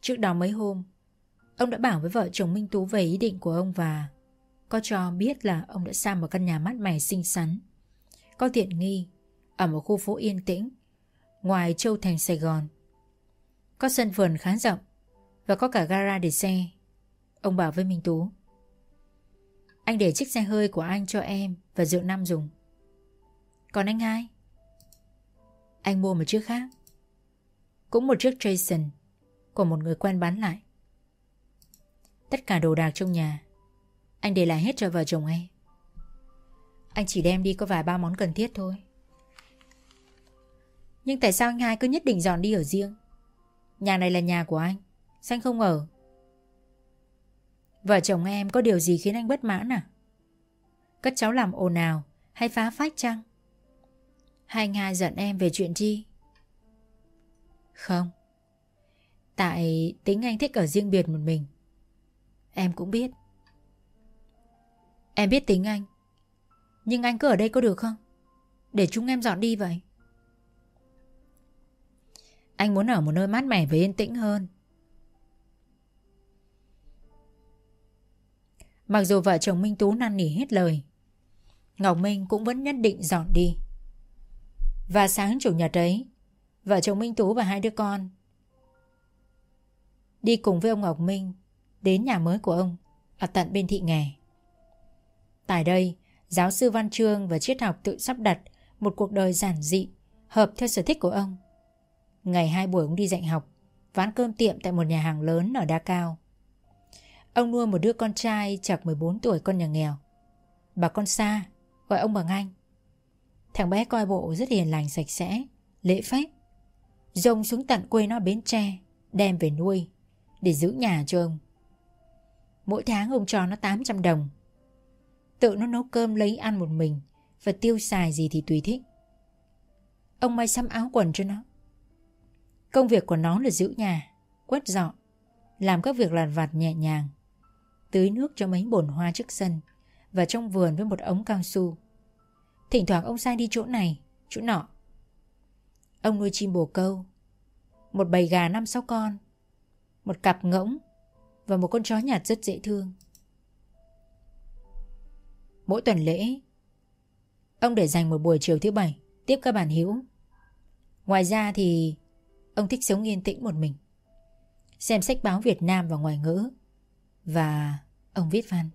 Trước đó mấy hôm, Ông đã bảo với vợ chồng Minh Tú về ý định của ông và Có cho biết là ông đã sang một căn nhà mát mẻ xinh xắn. Có tiện nghi, Ở một khu phố yên tĩnh, Ngoài châu thành, Sài Gòn. Có sân vườn khá rộng Và có cả gara để xe. Ông bảo với Minh Tú, Anh để chiếc xe hơi của anh cho em Và rượu năm dùng. Còn anh hai? Anh mua một chiếc khác. Cũng một chiếc Jason Của một người quen bán lại. Tất cả đồ đạc trong nhà, Anh để lại hết cho vợ chồng em. Anh chỉ đem đi có vài ba món cần thiết thôi. Nhưng tại sao anh hai cứ nhất định dọn đi ở riêng? Nhà này là nhà của anh, Sao anh không ở? Vợ chồng em có điều gì khiến anh bất mãn à? Các cháu làm ồn ào Hay phá phách chăng? Hai anh hai giận em về chuyện chi. Không. Tại tính anh thích ở riêng biệt một mình. Em cũng biết. Em biết tính anh. Nhưng anh cứ ở đây có được không? Để chúng em dọn đi vậy. Anh muốn ở một nơi mát mẻ và yên tĩnh hơn. Mặc dù vợ chồng Minh Tú năn nỉ hết lời, Ngọc Minh cũng vẫn nhất định dọn đi. Và sáng chủ nhật ấy, Vợ chồng Minh Tú và hai đứa con Đi cùng với ông Ngọc Minh Đến nhà mới của ông, Ở tận bên thị nghè. Tại đây, Giáo sư Văn Trương và triết học tự sắp đặt Một cuộc đời giản dị, Hợp theo sở thích của ông. Ngày hai buổi ông đi dạy học, Ván cơm tiệm tại một nhà hàng lớn ở Đa Cao. Ông nuôi một đứa con trai chạc 14 tuổi con nhà nghèo. Bà con xa Gọi ông bằng anh. Thằng bé coi bộ rất hiền lành sạch sẽ, Lễ phép. Dông xuống tận quê nó Bến Tre, Đem về nuôi, Để giữ nhà cho ông. Mỗi tháng ông cho nó 800 đồng. Tự nó nấu cơm lấy ăn một mình Và tiêu xài gì thì tùy thích. Ông may xăm áo quần cho nó. Công việc của nó là giữ nhà, Quét dọn, Làm các việc lặt vặt nhẹ nhàng, Tưới nước cho mấy bồn hoa trước sân Và trong vườn với một ống cao su. Thỉnh thoảng ông sai đi chỗ này, Chỗ nọ Ông nuôi chim bồ câu Một bầy gà năm sáu con Một cặp ngỗng Và một con chó nhạt rất dễ thương Mỗi tuần lễ, Ông để dành một buổi chiều thứ bảy Tiếp các bạn hữu Ngoài ra thì ông thích sống yên tĩnh một mình. Xem sách báo Việt Nam và ngoại ngữ. Và ông viết văn.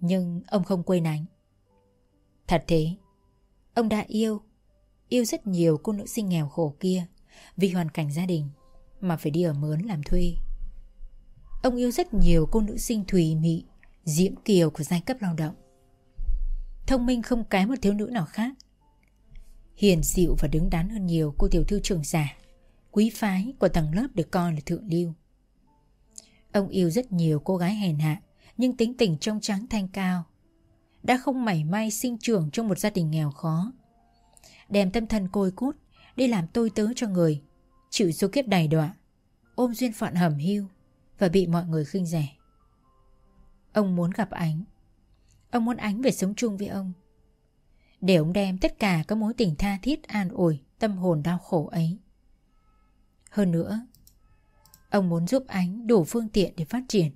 Nhưng ông không quên anh. Thật thế, ông đã yêu, yêu rất nhiều cô nữ sinh nghèo khổ kia vì hoàn cảnh gia đình mà phải đi ở mướn làm thuê. Ông yêu rất nhiều cô nữ sinh thùy mị, diễm kiều của giai cấp lao động. Thông minh không kém một thiếu nữ nào khác. Hiền dịu và đứng đắn hơn nhiều cô tiểu thư trưởng giả, quý phái của tầng lớp được coi là thượng lưu. Ông yêu rất nhiều cô gái hèn hạ, nhưng tính tình trong trắng thanh cao. Đã không mảy may sinh trưởng trong một gia đình nghèo khó. Đem tâm thần côi cút, đi làm tôi tớ cho người, chịu số kiếp đầy đọa, ôm duyên phận hầm hưu và bị mọi người khinh rẻ. Ông muốn gặp ánh. Ông muốn ánh về sống chung với ông. Để ông đem tất cả các mối tình tha thiết an ủi tâm hồn đau khổ ấy. Hơn nữa, ông muốn giúp ánh đủ phương tiện để phát triển,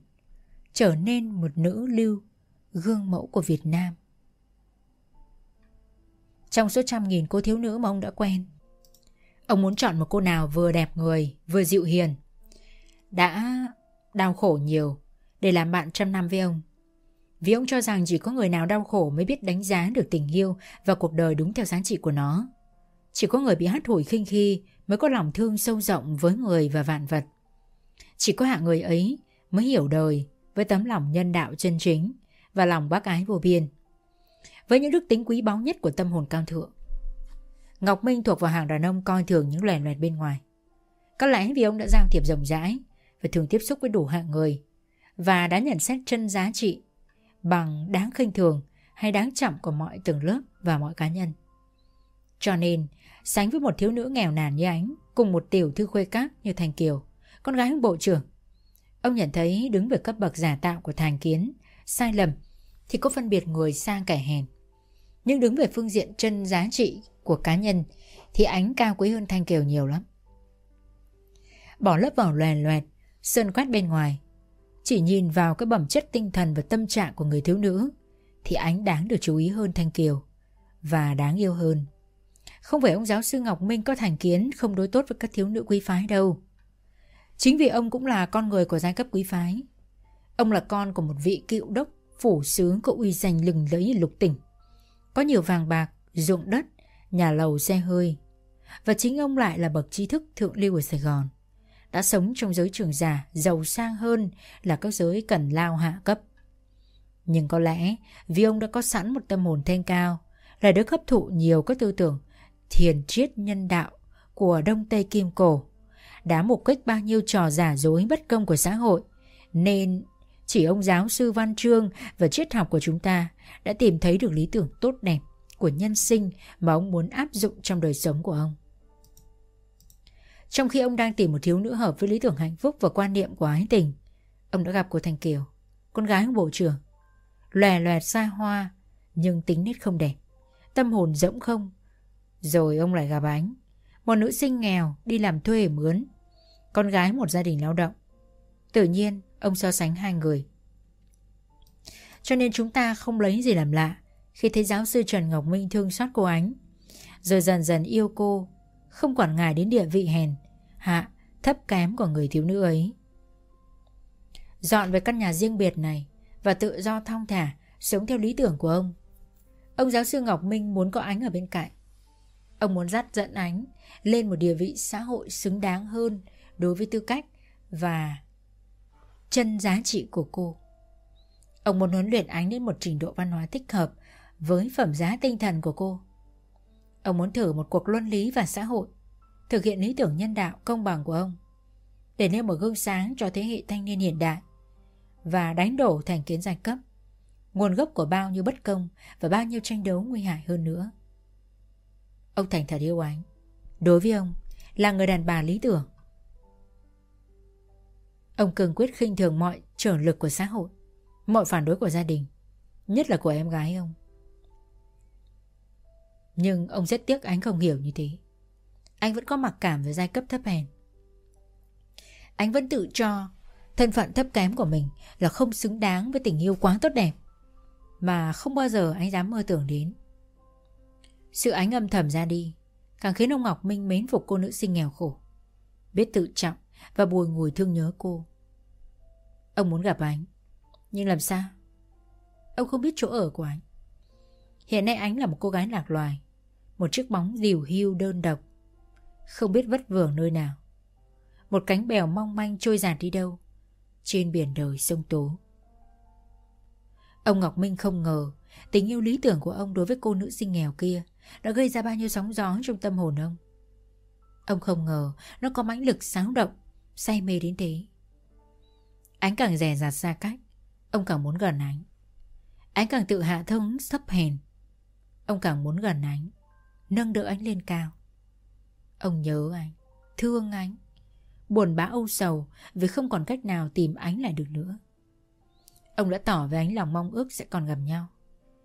trở nên một nữ lưu, gương mẫu của Việt Nam. Trong số trăm nghìn cô thiếu nữ mà ông đã quen, ông muốn chọn một cô nào vừa đẹp người, vừa dịu hiền. Đã đau khổ nhiều để làm bạn trăm năm với ông. Vì ông cho rằng chỉ có người nào đau khổ mới biết đánh giá được tình yêu và cuộc đời đúng theo giá trị của nó. Chỉ có người bị hắt hủi khinh khi mới có lòng thương sâu rộng với người và vạn vật. Chỉ có hạng người ấy mới hiểu đời với tấm lòng nhân đạo chân chính và lòng bác ái vô biên. Với những đức tính quý báu nhất của tâm hồn cao thượng. Ngọc Minh thuộc vào hàng đàn ông coi thường những loèn loẹt bên ngoài. Có lẽ vì ông đã giao thiệp rộng rãi và thường tiếp xúc với đủ hạng người và đã nhận xét chân giá trị bằng đáng khinh thường hay đáng trọng của mọi tầng lớp và mọi cá nhân. Cho nên, sánh với một thiếu nữ nghèo nàn như ánh cùng một tiểu thư khuê các như Thành Kiều, con gái bộ trưởng, ông nhận thấy đứng về cấp bậc giả tạo của Thành Kiến, sai lầm thì có phân biệt người sang kẻ hèn. Nhưng đứng về phương diện chân giá trị của cá nhân thì ánh cao quý hơn Thanh Kiều nhiều lắm. Bỏ lớp vào loèn loẹt, sơn quét bên ngoài chỉ nhìn vào cái bẩm chất tinh thần và tâm trạng của người thiếu nữ thì ánh đáng được chú ý hơn Thanh Kiều và đáng yêu hơn. Không phải ông giáo sư Ngọc Minh có thành kiến không đối tốt với các thiếu nữ quý phái đâu. Chính vì ông cũng là con người của giai cấp quý phái. Ông là con của một vị cựu đốc phủ sướng có uy danh lừng lẫy lục tỉnh. Có nhiều vàng bạc, ruộng đất, nhà lầu xe hơi. Và chính ông lại là bậc trí thức thượng lưu ở Sài Gòn đã sống trong giới trường giả giàu sang hơn là các giới cần lao hạ cấp. Nhưng có lẽ vì ông đã có sẵn một tâm hồn thanh cao, là được hấp thụ nhiều các tư tưởng thiền triết nhân đạo của Đông Tây Kim Cổ, đã mục kích bao nhiêu trò giả dối bất công của xã hội, nên chỉ ông giáo sư Văn Trương và triết học của chúng ta đã tìm thấy được lý tưởng tốt đẹp của nhân sinh mà ông muốn áp dụng trong đời sống của ông. Trong khi ông đang tìm một thiếu nữ hợp với lý tưởng hạnh phúc và quan niệm của ái tình, ông đã gặp cô Thành Kiều, con gái của bộ trưởng. Lòe loẹt xa hoa, nhưng tính nết không đẹp, tâm hồn rỗng không. Rồi ông lại gặp ánh, một nữ sinh nghèo đi làm thuê ở mướn, con gái một gia đình lao động. Tự nhiên, ông so sánh hai người. Cho nên chúng ta không lấy gì làm lạ khi thấy giáo sư Trần Ngọc Minh thương xót cô ánh, rồi dần dần yêu cô không quản ngại đến địa vị hèn, hạ, thấp kém của người thiếu nữ ấy. Dọn về căn nhà riêng biệt này và tự do thong thả, sống theo lý tưởng của ông. Ông giáo sư Ngọc Minh muốn có ánh ở bên cạnh. Ông muốn dắt dẫn ánh lên một địa vị xã hội xứng đáng hơn đối với tư cách và chân giá trị của cô. Ông muốn huấn luyện ánh đến một trình độ văn hóa thích hợp với phẩm giá tinh thần của cô. Ông muốn thử một cuộc luân lý và xã hội, thực hiện lý tưởng nhân đạo công bằng của ông, để nêu một gương sáng cho thế hệ thanh niên hiện đại và đánh đổ thành kiến giai cấp, nguồn gốc của bao nhiêu bất công và bao nhiêu tranh đấu nguy hại hơn nữa. Ông thành thật yêu ánh, đối với ông là người đàn bà lý tưởng. Ông cường quyết khinh thường mọi trở lực của xã hội, mọi phản đối của gia đình, nhất là của em gái ông. Nhưng ông rất tiếc anh không hiểu như thế Anh vẫn có mặc cảm về giai cấp thấp hèn Anh vẫn tự cho Thân phận thấp kém của mình Là không xứng đáng với tình yêu quá tốt đẹp Mà không bao giờ anh dám mơ tưởng đến Sự ánh âm thầm ra đi càng khiến ông Ngọc Minh mến phục cô nữ sinh nghèo khổ. Biết tự trọng và bùi ngùi thương nhớ cô. Ông muốn gặp ánh nhưng làm sao? Ông không biết chỗ ở của ánh Hiện nay ánh là một cô gái lạc loài, một chiếc bóng dìu hưu đơn độc, không biết vất vưởng nơi nào. Một cánh bèo mong manh trôi giạt đi đâu, trên biển đời sông Tố. Ông Ngọc Minh không ngờ tình yêu lý tưởng của ông đối với cô nữ sinh nghèo kia đã gây ra bao nhiêu sóng gió trong tâm hồn ông. Ông không ngờ nó có mãnh lực sáng động, say mê đến thế. Ánh càng rẻ rạt xa cách, ông càng muốn gần ánh. Ánh càng tự hạ thông sấp hèn. Ông càng muốn gần ánh, nâng đỡ ánh lên cao. Ông nhớ anh, thương anh, buồn bã âu sầu vì không còn cách nào tìm ánh lại được nữa. Ông đã tỏ với ánh lòng mong ước sẽ còn gặp nhau.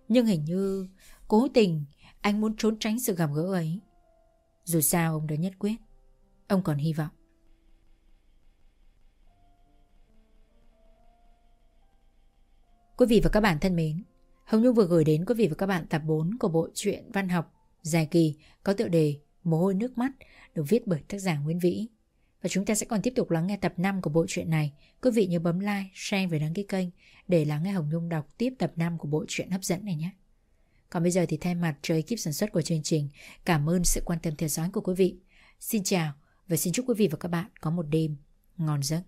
Nhưng hình như cố tình anh muốn trốn tránh sự gặp gỡ ấy. Dù sao ông đã nhất quyết, ông còn hy vọng. Quý vị và các bạn thân mến, Hồng Nhung vừa gửi đến quý vị và các bạn tập 4 của bộ truyện văn học dài kỳ có tựa đề Mồ hôi nước mắt được viết bởi tác giả Nguyễn Vĩ. Và chúng ta sẽ còn tiếp tục lắng nghe tập 5 của bộ truyện này. Quý vị nhớ bấm like, share và đăng ký kênh để lắng nghe Hồng Nhung đọc tiếp tập 5 của bộ truyện hấp dẫn này nhé. Còn bây giờ thì thay mặt cho ekip sản xuất của chương trình, cảm ơn sự quan tâm theo dõi của quý vị. Xin chào và xin chúc quý vị và các bạn có một đêm ngon giấc.